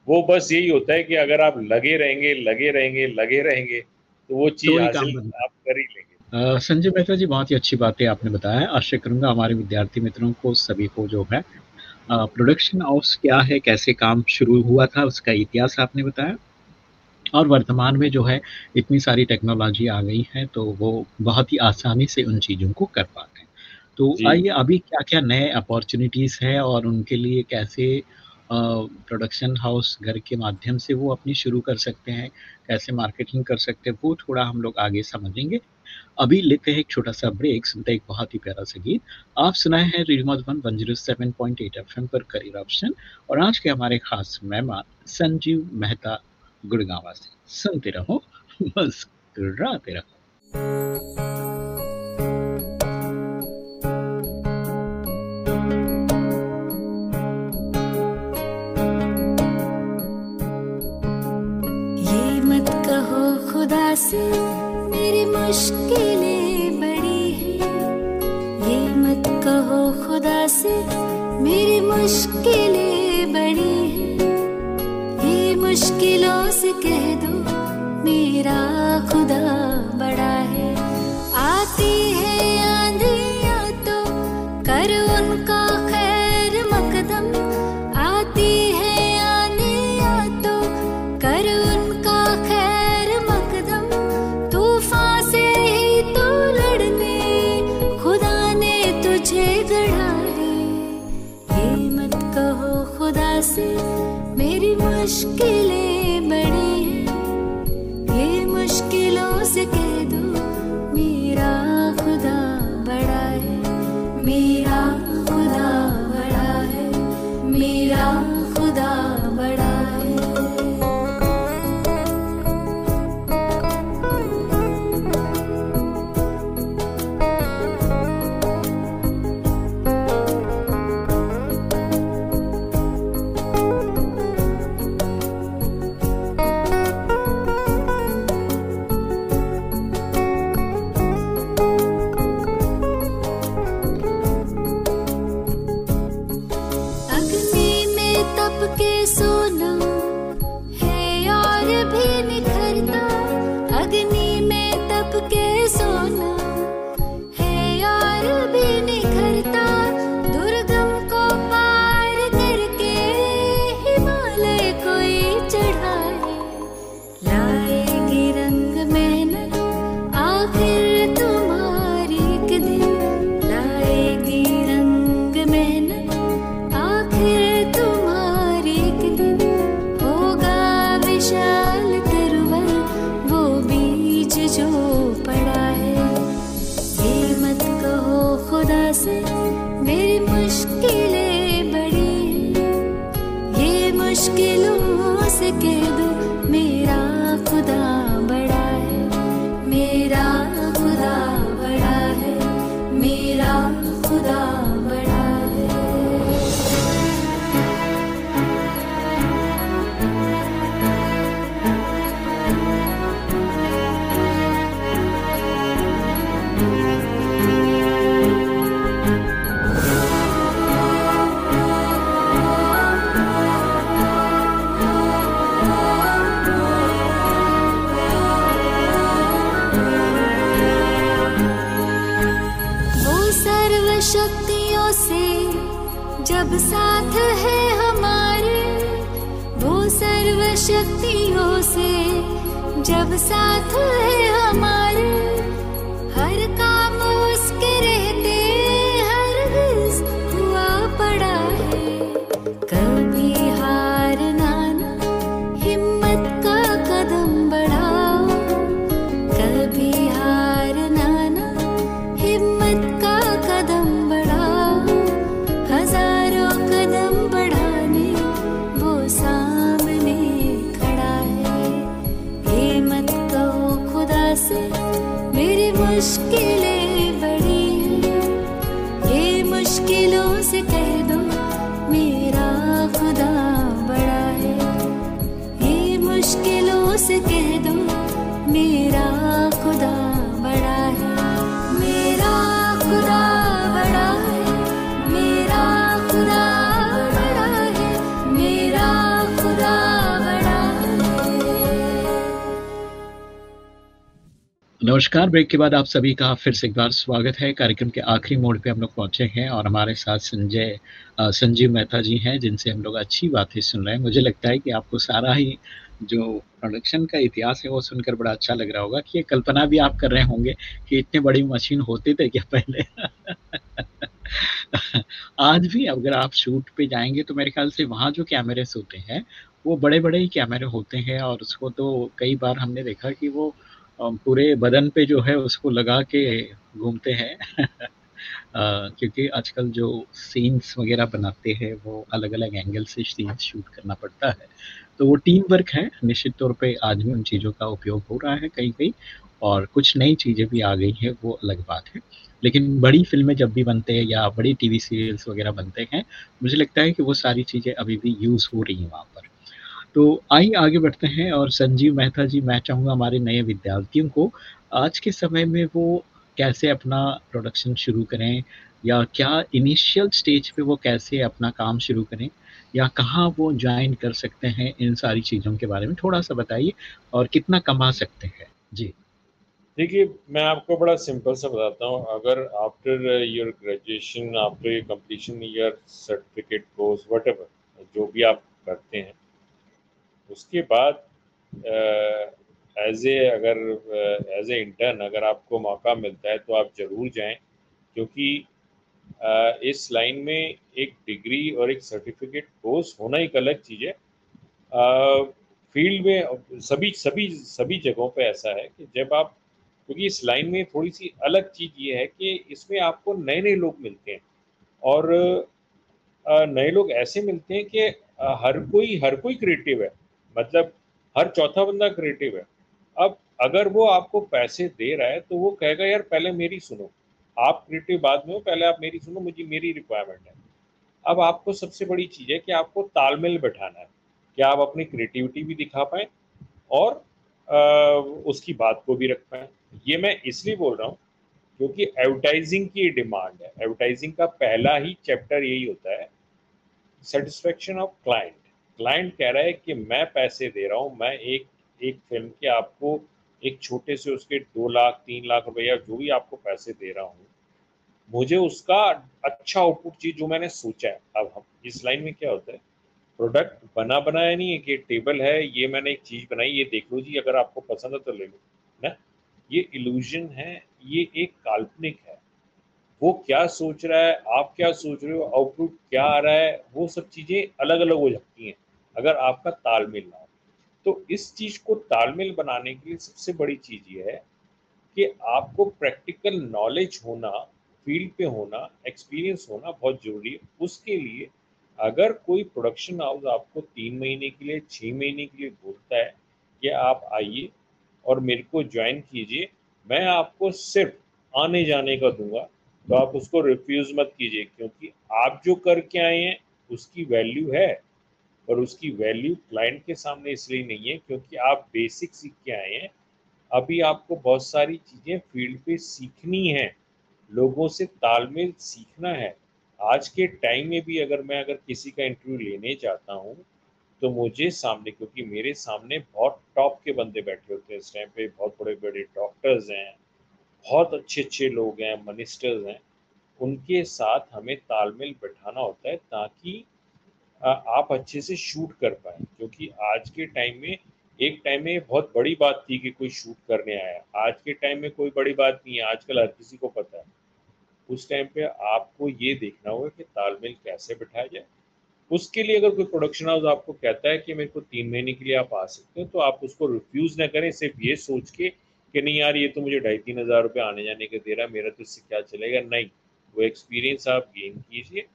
वो बस यही होता है कि अगर आप लगे रहेंगे लगे रहेंगे लगे रहेंगे तो वो चीज़ तो बनता आप कर ही लेंगे। संजय मेहता जी बहुत ही अच्छी बातें आपने बताया। आशा करूँगा हमारे विद्यार्थी मित्रों को सभी को जो है प्रोडक्शन हाउस क्या है कैसे काम शुरू हुआ था उसका इतिहास आपने बताया। और वर्तमान में जो है इतनी सारी टेक्नोलॉजी आ गई है तो वो बहुत ही आसानी से उन चीज़ों को कर पाते हैं। तो आइए अभी क्या क्या नए अपॉर्चुनिटीज़ हैं और उनके लिए कैसे प्रोडक्शन हाउस घर के माध्यम से वो अपनी शुरू कर सकते हैं कैसे मार्केटिंग कर सकते हैं वो थोड़ा हम लोग आगे समझेंगे। अभी लेते हैं एक छोटा सा ब्रेक सुनते हैं एक बहुत ही प्यारा सा गीत। आप सुनाए हैं radio Madhuban one zero seven point eight F पर करियर ऑप्शन और आज के हमारे खास मेहमान संजीव मेहता गुड़गांवा से। सुनते रहो, मुस्कुराते रहो। ये मत कहो खुदा से, मेरी मुश्किलें बड़ी हैं। ये मत कहो खुदा से, मेरी मुश्किलें मुश्किलों से कह दो मेरा खुदा बड़ा जब साथ है हमारे वो सर्वशक्तियों से जब साथ है हमारे। नमस्कार। ब्रेक के बाद आप सभी का फिर से एक बार स्वागत है। कार्यक्रम के आखिरी मोड़ पे हम लोग पहुँचे हैं और हमारे साथ संजय संजीव मेहता जी हैं, जिनसे हम लोग अच्छी बातें सुन रहे हैं। मुझे लगता है कि आपको सारा ही जो प्रोडक्शन का इतिहास है वो सुनकर बड़ा अच्छा लग रहा होगा कि ये कल्पना भी आप कर रहे होंगे कि इतने बड़ी मशीन होते थे क्या पहले? आज भी अगर आप शूट पे जाएँगे तो मेरे ख्याल से वहाँ जो कैमरेस होते हैं, वो बड़े बड़े ही कैमरे होते हैं और उसको तो कई बार हमने देखा कि वो पूरे बदन पे जो है उसको लगा के घूमते हैं। क्योंकि आजकल जो सीन्स वगैरह बनाते हैं, वो अलग अलग एंगल से सीन्स शूट करना पड़ता है। तो वो टीम वर्क है। निश्चित तौर पे आज भी उन चीज़ों का उपयोग हो रहा है कहीं कहीं और कुछ नई चीज़ें भी आ गई हैं, वो अलग बात है। लेकिन बड़ी फ़िल्में जब भी बनते हैं या बड़ी टीवी सीरियल्स वगैरह बनते हैं, मुझे लगता है कि वो सारी चीज़ें अभी भी यूज़ हो रही हैं वहाँ पर। तो आइए आगे बढ़ते हैं और संजीव मेहता जी, मैं चाहूँगा हमारे नए विद्यार्थियों को, आज के समय में वो कैसे अपना प्रोडक्शन शुरू करें या क्या इनिशियल स्टेज पे वो कैसे अपना काम शुरू करें या कहाँ वो ज्वाइन कर सकते हैं इन सारी चीज़ों के बारे में थोड़ा सा बताइए और कितना कमा सकते हैं। जी। देखिए, मैं आपको बड़ा सिंपल सा बताता हूँ। अगर after your graduation after completion your certificate course what जो भी आप करते हैं उसके बाद एज ए अगर एज ए इंटर्न अगर आपको मौका मिलता है तो आप ज़रूर जाएँ, क्योंकि इस लाइन में एक डिग्री और एक सर्टिफिकेट कोर्स होना एक अलग चीज़ है। फ़ील्ड में सभी सभी सभी जगहों पे ऐसा है कि जब आप, क्योंकि इस लाइन में थोड़ी सी अलग चीज़ ये है कि इसमें आपको नए नए लोग मिलते हैं और नए लोग ऐसे मिलते हैं कि हर कोई हर कोई क्रिएटिव है। मतलब हर चौथा बंदा क्रिएटिव है। अब अगर वो आपको पैसे दे रहा है तो वो कहेगा यार पहले मेरी सुनो। आप क्रिएटिव बाद में हो पहले आप मेरी सुनो मुझे मेरी रिक्वायरमेंट है। अब आपको सबसे बड़ी चीज़ है कि आपको तालमेल बैठाना है कि आप अपनी क्रिएटिविटी भी दिखा पाए और अ, उसकी बात को भी रख पाए। ये मैं इसलिए बोल रहा हूँ क्योंकि एडवर्टाइजिंग की डिमांड है। एडवर्टाइजिंग का पहला ही चैप्टर यही होता है सेटिस्फेक्शन ऑफ़ क्लाइंट क्लाइंट कह रहा है कि मैं पैसे दे रहा हूँ, मैं एक एक फ़िल्म के आपको एक छोटे से उसके दो लाख, तीन लाख रुपया जो भी आपको पैसे दे रहा हूँ, मुझे उसका अच्छा आउटपुट चाहिए जो मैंने सोचा है। अब हम, इस लाइन में क्या होता है? प्रोडक्ट बना बनाया नहीं है कि टेबल है, ये मैंने एक चीज़ बनाई, ये देख लो जी, अगर आपको पसंद है तो ले लो ना? ये इल्यूजन है, ये एक काल्पनिक है। वो क्या सोच रहा है, आप क्या सोच रहे हो आउटपुट क्या आ रहा है, वो सब चीज़ें अलग अलग हो जाती हैं। अगर आपका तालमेल ना हो तो इस चीज़ को तालमेल बनाने के लिए सबसे बड़ी चीज़ ये है कि आपको प्रैक्टिकल नॉलेज होना, फ़ील्ड पे होना, एक्सपीरियंस होना बहुत ज़रूरी है। उसके लिए अगर कोई प्रोडक्शन हाउस आपको तीन महीने के लिए छः महीने के लिए बोलता है कि आप आइए और मेरे को ज्वाइन कीजिए, मैं आपको सिर्फ़ आने जाने का दूँगा तो आप उसको रिफ्यूज मत कीजिए, क्योंकि आप जो करके आए हैं, उसकी वैल्यू है। पर उसकी वैल्यू क्लाइंट के सामने इसलिए नहीं है क्योंकि आप बेसिक सीख के आए हैं। अभी आपको बहुत सारी चीज़ें फ़ील्ड पे सीखनी है। लोगों से तालमेल सीखना है। आज के टाइम में भी अगर मैं अगर किसी का इंटरव्यू लेने जाता हूँ तो मुझे सामने, क्योंकि मेरे सामने बहुत टॉप के बंदे बैठे होते हैं इस टाइम पे, बहुत बड़े बड़े डॉक्टर्स हैं, बहुत अच्छे अच्छे लोग हैं मिनिस्टर्स हैं, उनके साथ हमें तालमेल बैठाना होता है ताकि आप अच्छे से शूट कर पाए, क्योंकि आज के टाइम में, एक टाइम में बहुत बड़ी बात थी कि कोई शूट करने आया। आज के टाइम में कोई बड़ी बात नहीं है, आजकल हर किसी को पता है। उस टाइम पे आपको ये देखना होगा कि तालमेल कैसे बैठाया जाए। उसके लिए अगर कोई प्रोडक्शन हाउस आपको कहता है कि मेरे को तीन महीने के लिए आप आ सकते हो तो आप उसको रिफ्यूज़ ना करें, सिर्फ़ ये सोच के कि नहीं यार, ये तो मुझे ढाई तीन हज़ार रुपये आने जाने का दे रहा है, मेरा तो इससे क्या चलेगा? नहीं, वो एक्सपीरियंस आप गेन कीजिए।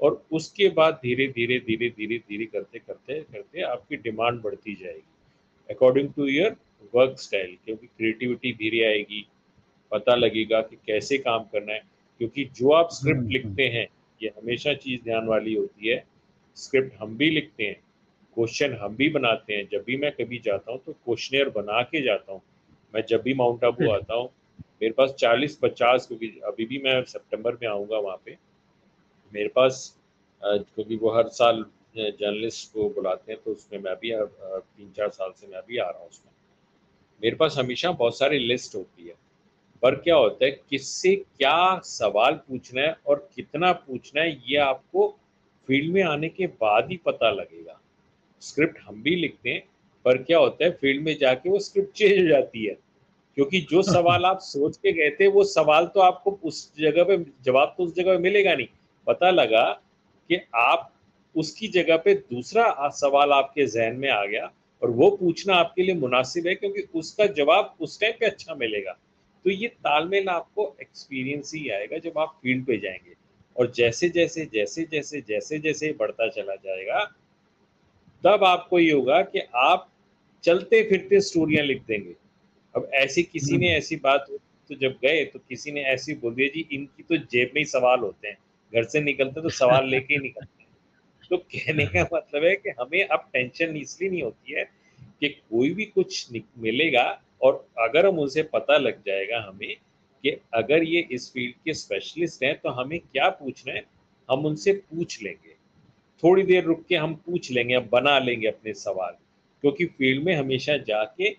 और उसके बाद धीरे धीरे धीरे धीरे धीरे करते करते करते आपकी डिमांड बढ़ती जाएगी according to your work style क्योंकि क्रिएटिविटी धीरे आएगी पता लगेगा कि कैसे काम करना है क्योंकि जो आप स्क्रिप्ट हम्म, लिखते हम्म। हैं ये हमेशा चीज़ ध्यान वाली होती है स्क्रिप्ट हम भी लिखते हैं क्वेश्चन हम भी बनाते हैं जब भी मैं कभी जाता हूँ तो क्वेश्चन बना के जाता हूँ मैं जब भी माउंट आबू हम्म। आता हूँ मेरे पास चालीस पचास क्योंकि अभी भी मैं सितंबर में आऊँगा वहाँ पे मेरे पास क्योंकि वो हर साल जर्नलिस्ट को बुलाते हैं तो उसमें मैं भी तीन चार साल से मैं भी आ रहा हूँ उसमें। मेरे पास हमेशा बहुत सारी लिस्ट होती है। पर क्या होता है किससे क्या सवाल पूछना है और कितना पूछना है ये आपको फ़ील्ड में आने के बाद ही पता लगेगा। स्क्रिप्ट हम भी लिखते हैं पर क्या होता है फ़ील्ड में जाके वो स्क्रिप्ट चेंज हो जाती है। क्योंकि जो सवाल आप सोच के गए थे वो सवाल तो आपको उस जगह पे जवाब तो उस जगह पे मिलेगा नहीं। पता लगा कि आप उसकी जगह पे दूसरा सवाल आपके जहन में आ गया और वो पूछना आपके लिए मुनासिब है क्योंकि उसका जवाब उस टाइम पे अच्छा मिलेगा। तो ये तालमेल आपको एक्सपीरियंस ही आएगा जब आप फ़ील्ड पे जाएँगे। और जैसे जैसे जैसे जैसे जैसे जैसे बढ़ता चला जाएगा तब आपको ये होगा कि आप चलते फिरते स्टोरियाँ लिख देंगे। अब ऐसी किसी ने ऐसी बात तो जब गए तो किसी ने ऐसी बोल दिया जी इनकी तो जेब में ही सवाल होते हैं। घर से निकलते तो सवाल लेके ही निकलते तो कहने का मतलब है कि हमें अब टेंशन इसलिए नहीं होती है कि कोई भी कुछ मिलेगा और अगर हम उनसे पता लग जाएगा हमें कि अगर ये इस फ़ील्ड के स्पेशलिस्ट हैं तो हमें क्या पूछना है, हम उनसे पूछ लेंगे। थोड़ी देर रुक के हम पूछ लेंगे बना लेंगे अपने सवाल, क्योंकि फ़ील्ड में हमेशा जाके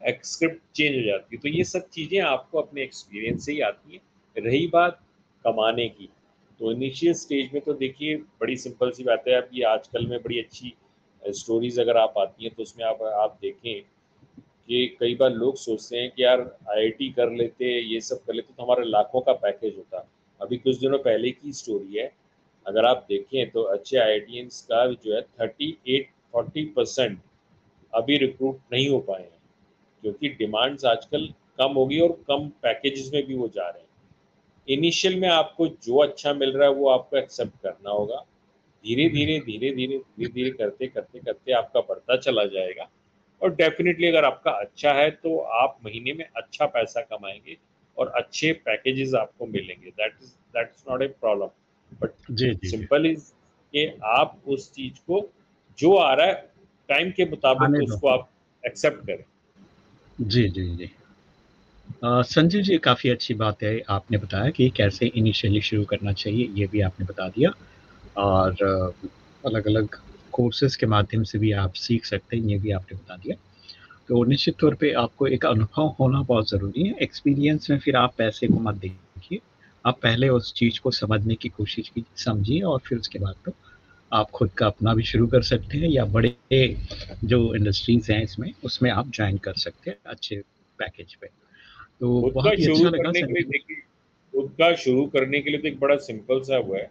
स्क्रिप्ट चेंज हो जाती है। तो ये सब चीज़ें आपको अपने एक्सपीरियंस से ही आती हैं। रही बात कमाने की तो इनिशियल स्टेज में तो देखिए, बड़ी सिंपल सी बात है अभी आजकल में बड़ी अच्छी स्टोरीज अगर आप आती हैं तो उसमें आप आप देखें कि कई बार लोग सोचते हैं कि यार आईआईटी कर लेते, ये सब कर लेते तो हमारे लाखों का पैकेज होता। अभी कुछ दिनों पहले की स्टोरी है। अगर आप देखें तो अच्छे आई का जो है थर्टी एट फोर्टी परसेंट अभी रिक्रूट नहीं हो पाए हैं, क्योंकि डिमांड्स आजकल कम होगी और कम पैकेजेस में भी वो जा रहे हैं। इनिशियल में आपको जो अच्छा मिल रहा है वो आपको एक्सेप्ट करना होगा। धीरे धीरे धीरे धीरे धीरे धीरे करते करते करते आपका बढ़ता चला जाएगा। और डेफिनेटली अगर आपका अच्छा है तो आप महीने में अच्छा पैसा कमाएँगे और अच्छे पैकेजेस आपको मिलेंगे। That is that is not a problem but simple is कि आप उस चीज़ को जो आ रहा है टाइम के मुताबिक उसको आप एक्सेप्ट करें। जी जी जी। संजय जी, काफ़ी अच्छी बात है। आपने बताया कि कैसे इनिशियली शुरू करना चाहिए, ये भी आपने बता दिया। और अलग अलग कोर्सेज के माध्यम से भी आप सीख सकते हैं, ये भी आपने बता दिया। तो निश्चित तौर पे आपको एक अनुभव होना बहुत ज़रूरी है। एक्सपीरियंस में फिर आप पैसे को मत देखिए। आप पहले उस चीज़ को समझने की कोशिश की, समझिए और फिर उसके बाद तो आप खुद का अपना भी शुरू कर सकते हैं या बड़े जो इंडस्ट्रीज़ हैं इसमें, उसमें आप ज्वाइन कर सकते हैं अच्छे पैकेज पे। तो बहुत ही अच्छा लगा खुद का शुरू करने के लिए तो एक बड़ा सिंपल सा हुआ है।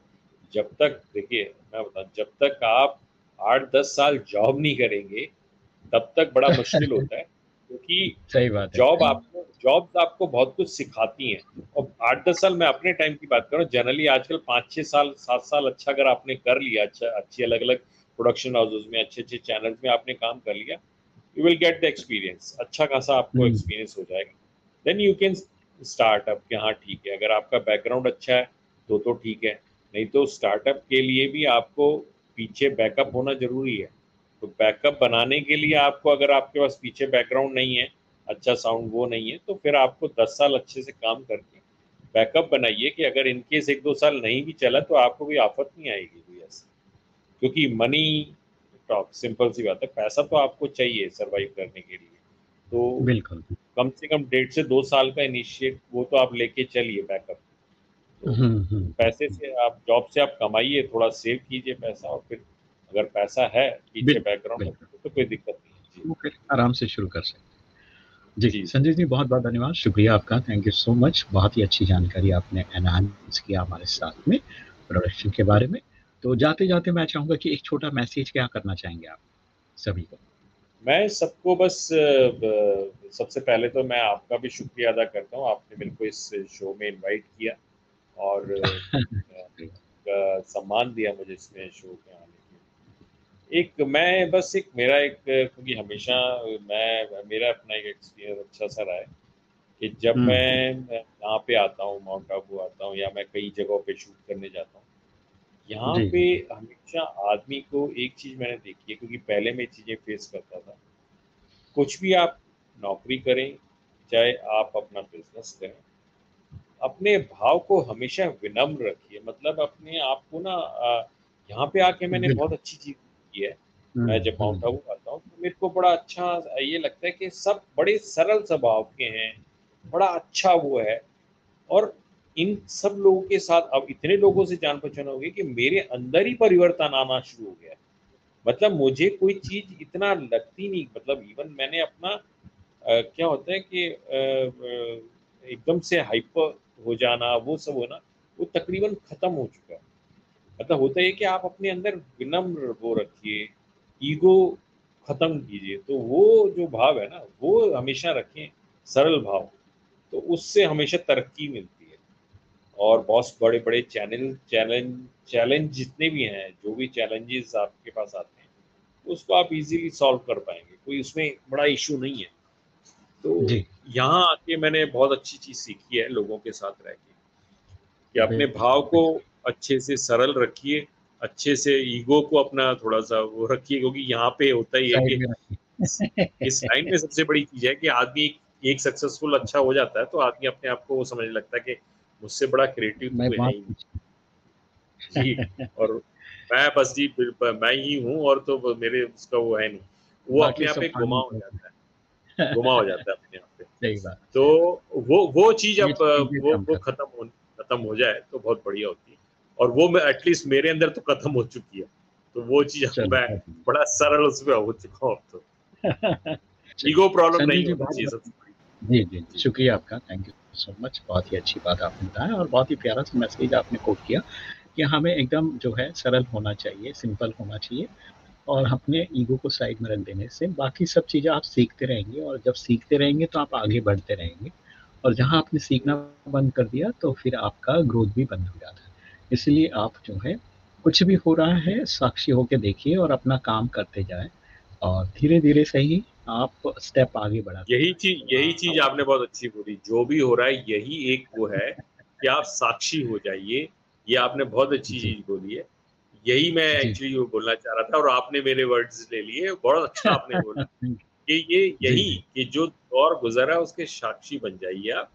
जब तक देखिए मैं बता जब तक आप आठ दस साल जॉब नहीं करेंगे तब तक बड़ा मुश्किल होता है क्योंकि सही बात जॉब आपको जॉब आपको बहुत कुछ सिखाती हैं। और आठ दस साल मैं अपने टाइम की बात करूँ जनरली आजकल पाँच छः साल सात साल अच्छा अगर आपने कर लिया अच्छा अच्छी अलग अलग प्रोडक्शन हाउसेज में अच्छे अच्छे चैनल्स में आपने काम कर लिया you will get the experience अच्छा खासा आपको हम्म। एक्सपीरियंस हो जाएगा। देन यू कैन स्टार्टअप कि हाँ ठीक है। अगर आपका बैकग्राउंड अच्छा है तो तो ठीक है। नहीं तो स्टार्टअप के लिए भी आपको पीछे बैकअप होना ज़रूरी है। तो बैकअप बनाने के लिए आपको अगर आपके पास पीछे बैकग्राउंड नहीं है अच्छा साउंड वो नहीं है तो फिर आपको दस साल अच्छे से काम करके बैकअप बनाइए कि अगर इनकेस एक दो साल नहीं भी चला तो आपको कोई आफत नहीं आएगी कोई ऐसी। क्योंकि मनी टॉक सिंपल सी बात है, पैसा तो आपको चाहिए सर्वाइव करने के लिए। तो बिल्कुल। कम से कम डेढ़ से दो साल का इनिशिएट वो तो आप लेके चलिए बैकअप हम्म हम्म। पैसे से आप जॉब से आप कमाइए थोड़ा सेव कीजिए पैसा और फिर अगर पैसा है पीछे बैकग्राउंड तो कोई दिक्कत नहीं आराम से शुरू कर सकते जी जी। संजय जी बहुत बहुत धन्यवाद। शुक्रिया आपका। थैंक यू सो मच बहुत ही अच्छी जानकारी आपने एनहांस किया हमारे साथ में प्रोडक्शन के बारे में। तो जाते जाते मैं चाहूँगा कि एक छोटा मैसेज क्या करना चाहेंगे आप सभी को? मैं सबको बस सबसे पहले तो मैं आपका भी शुक्रिया अदा करता हूँ आपने मेरे को इस शो में इनवाइट किया और सम्मान दिया मुझे इसमें शो में आने के एक मैं बस एक मेरा एक क्योंकि हमेशा मैं मेरा अपना एक एक्सपीरियंस अच्छा सा रहा है कि जब हम्म। मैं यहाँ पे आता हूँ माउंट आबू आता हूँ या मैं कई जगहों पे शूट करने जाता हूँ यहाँ पे हमेशा आदमी को एक चीज़ मैंने देखी है क्योंकि पहले मैं चीज़ें फेस करता था। कुछ भी आप नौकरी करें चाहे आप अपना बिज़नेस करें अपने भाव को हमेशा विनम्र रखिए। मतलब अपने आप को ना यहाँ पे आके मैंने बहुत अच्छी चीज़ की है। मैं जब माउंट आबू आता हूँ तो मेरे को बड़ा अच्छा ये लगता है कि सब बड़े सरल स्वभाव के हैं बड़ा अच्छा वो है। और इन सब लोगों के साथ अब इतने लोगों से जान पहचान हो गई कि मेरे अंदर ही परिवर्तन आना शुरू हो गया मतलब मुझे कोई चीज़ इतना लगती नहीं मतलब इवन मैंने अपना अ, क्या होता है कि एकदम से हाइपर हो जाना वो सब होना वो तकरीबन खत्म हो चुका है। मतलब होता है कि आप अपने अंदर विनम्र वो रखिए ईगो खत्म कीजिए तो वो जो भाव है ना वो हमेशा रखें सरल भाव तो उससे हमेशा तरक्की मिलती और बहुत बड़े बड़े चैनल चैलेंज चैलेंज जितने भी हैं जो भी चैलेंजेस आपके पास आते हैं उसको आप इजीली सॉल्व कर पाएँगे। कोई उसमें बड़ा इशू नहीं है। तो यहाँ आके मैंने बहुत अच्छी चीज़ सीखी है लोगों के साथ रह के कि अपने भाव को अच्छे से सरल रखिए अच्छे से ईगो को अपना थोड़ा सा वो रखिए क्योंकि यहाँ पे होता ही है कि। इस लाइन में सबसे बड़ी चीज़ है कि आदमी एक सक्सेसफुल अच्छा हो जाता है तो आदमी अपने आप को वो समझने लगता है कि मुझसे बड़ा क्रिएटिव मैं तो ही नहीं जी और मैं बस जी मैं ही हूँ और तो मेरे उसका वो है नहीं। वो अपने आप एक गुमा हो। जाता है। गुमा हो जाता है अपने आप पे। तो वो वो चीज़ अब वो वो खत्म हो खत्म हो जाए तो बहुत बढ़िया होती है। और वो मैं एटलीस्ट मेरे अंदर तो खत्म हो चुकी है। तो वो चीज़ मैं बड़ा सरल उसमें हो चुका हूँ तो। ईगो प्रॉब्लम नहीं बड़ी। जी जी शुक्रिया आपका। थैंक यू सो मच बहुत ही अच्छी बात आपने बताया और बहुत ही प्यारा सा मैसेज आपने कोट किया कि हमें एकदम जो है सरल होना चाहिए सिंपल होना चाहिए और अपने ईगो को साइड में रख देने से बाकी सब चीज़ें आप सीखते रहेंगे और जब सीखते रहेंगे तो आप आगे बढ़ते रहेंगे और जहाँ आपने सीखना बंद कर दिया तो फिर आपका ग्रोथ भी बंद हो जाता है। इसलिए आप जो है कुछ भी हो रहा है, साक्षी होकर देखिए और अपना काम करते जाए और धीरे धीरे सही आप स्टेप आगे बढ़ा यही चीज़ यही चीज़ आपने बहुत अच्छी बोली। जो भी हो रहा है यही एक वो है कि आप साक्षी हो जाइए। ये आपने बहुत अच्छी चीज़ बोली है। यही मैं एक्चुअली वो बोलना चाह रहा था और आपने मेरे वर्ड्स ले लिए। बहुत अच्छा आपने बोला कि ये यही। कि जो दौर गुजरा है उसके साक्षी बन जाइए आप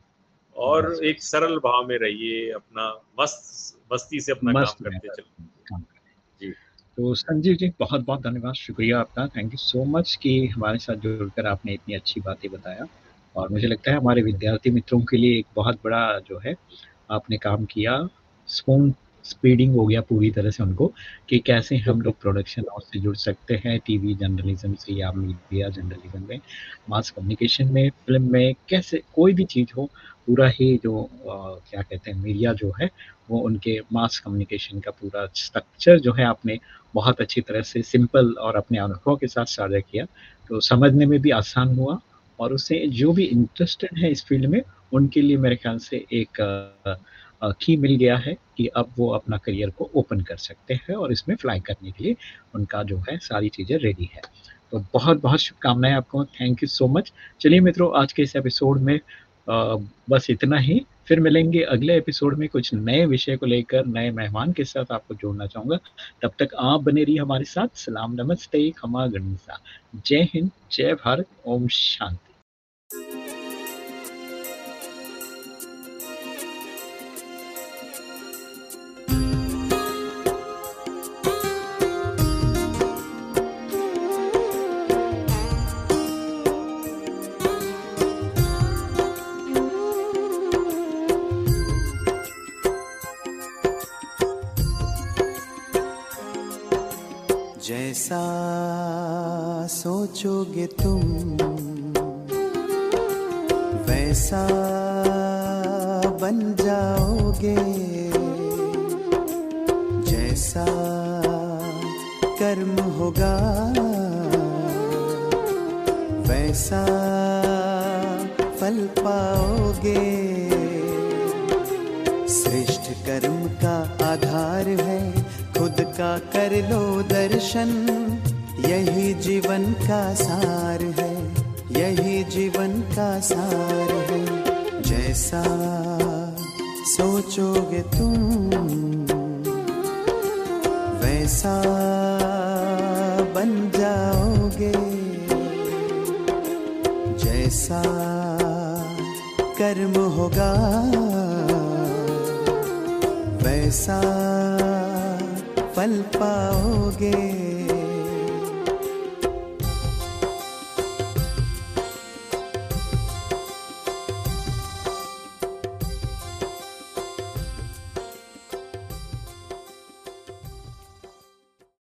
और एक सरल भाव में रहिए अपना मस्त मस्ती से अपना मस्त काम करते रहकर चलो काम करें जी। तो संजीव जी बहुत बहुत धन्यवाद। शुक्रिया आपका। थैंक यू सो मच कि हमारे साथ जुड़कर आपने इतनी अच्छी बातें बताया। और मुझे लगता है हमारे विद्यार्थी मित्रों के लिए एक बहुत बड़ा जो है आपने काम किया। स्पून स्पीडिंग हो गया पूरी तरह से उनको कि कैसे हम लोग प्रोडक्शन हाउस से जुड़ सकते हैं टीवी जर्नलिज्म से या मीडिया जर्नलिज्म में मास कम्युनिकेशन में फ़िल्म में कैसे कोई भी चीज़ हो पूरा ही जो अ, क्या कहते हैं मीडिया जो है वो उनके मास कम्युनिकेशन का पूरा स्ट्रक्चर जो है आपने बहुत अच्छी तरह से सिंपल और अपने अनुभव के साथ साझा किया। तो समझने में भी आसान हुआ और उससे जो भी इंटरेस्टेड है इस फ़ील्ड में, उनके लिए मेरे ख्याल से एक की मिल गया है कि अब वो अपना करियर को ओपन कर सकते हैं और इसमें फ्लाई करने के लिए उनका जो है सारी चीज़ें रेडी है। तो बहुत बहुत शुभकामनाएँ आपको। थैंक यू सो मच चलिए मित्रों, आज के इस एपिसोड में बस इतना ही। फिर मिलेंगे अगले एपिसोड में कुछ नए विषय को लेकर, नए मेहमान के साथ आपको जोड़ना चाहूँगा। तब तक आप बने रहिए हमारे साथ। सलाम, नमस्ते, खमा गणसा जय हिंद, जय भारत, ओम शांति। सोचोगे तुम। वैसा बन जाओगे। जीवन का सार है यही जीवन का सार है। जैसा सोचोगे तुम वैसा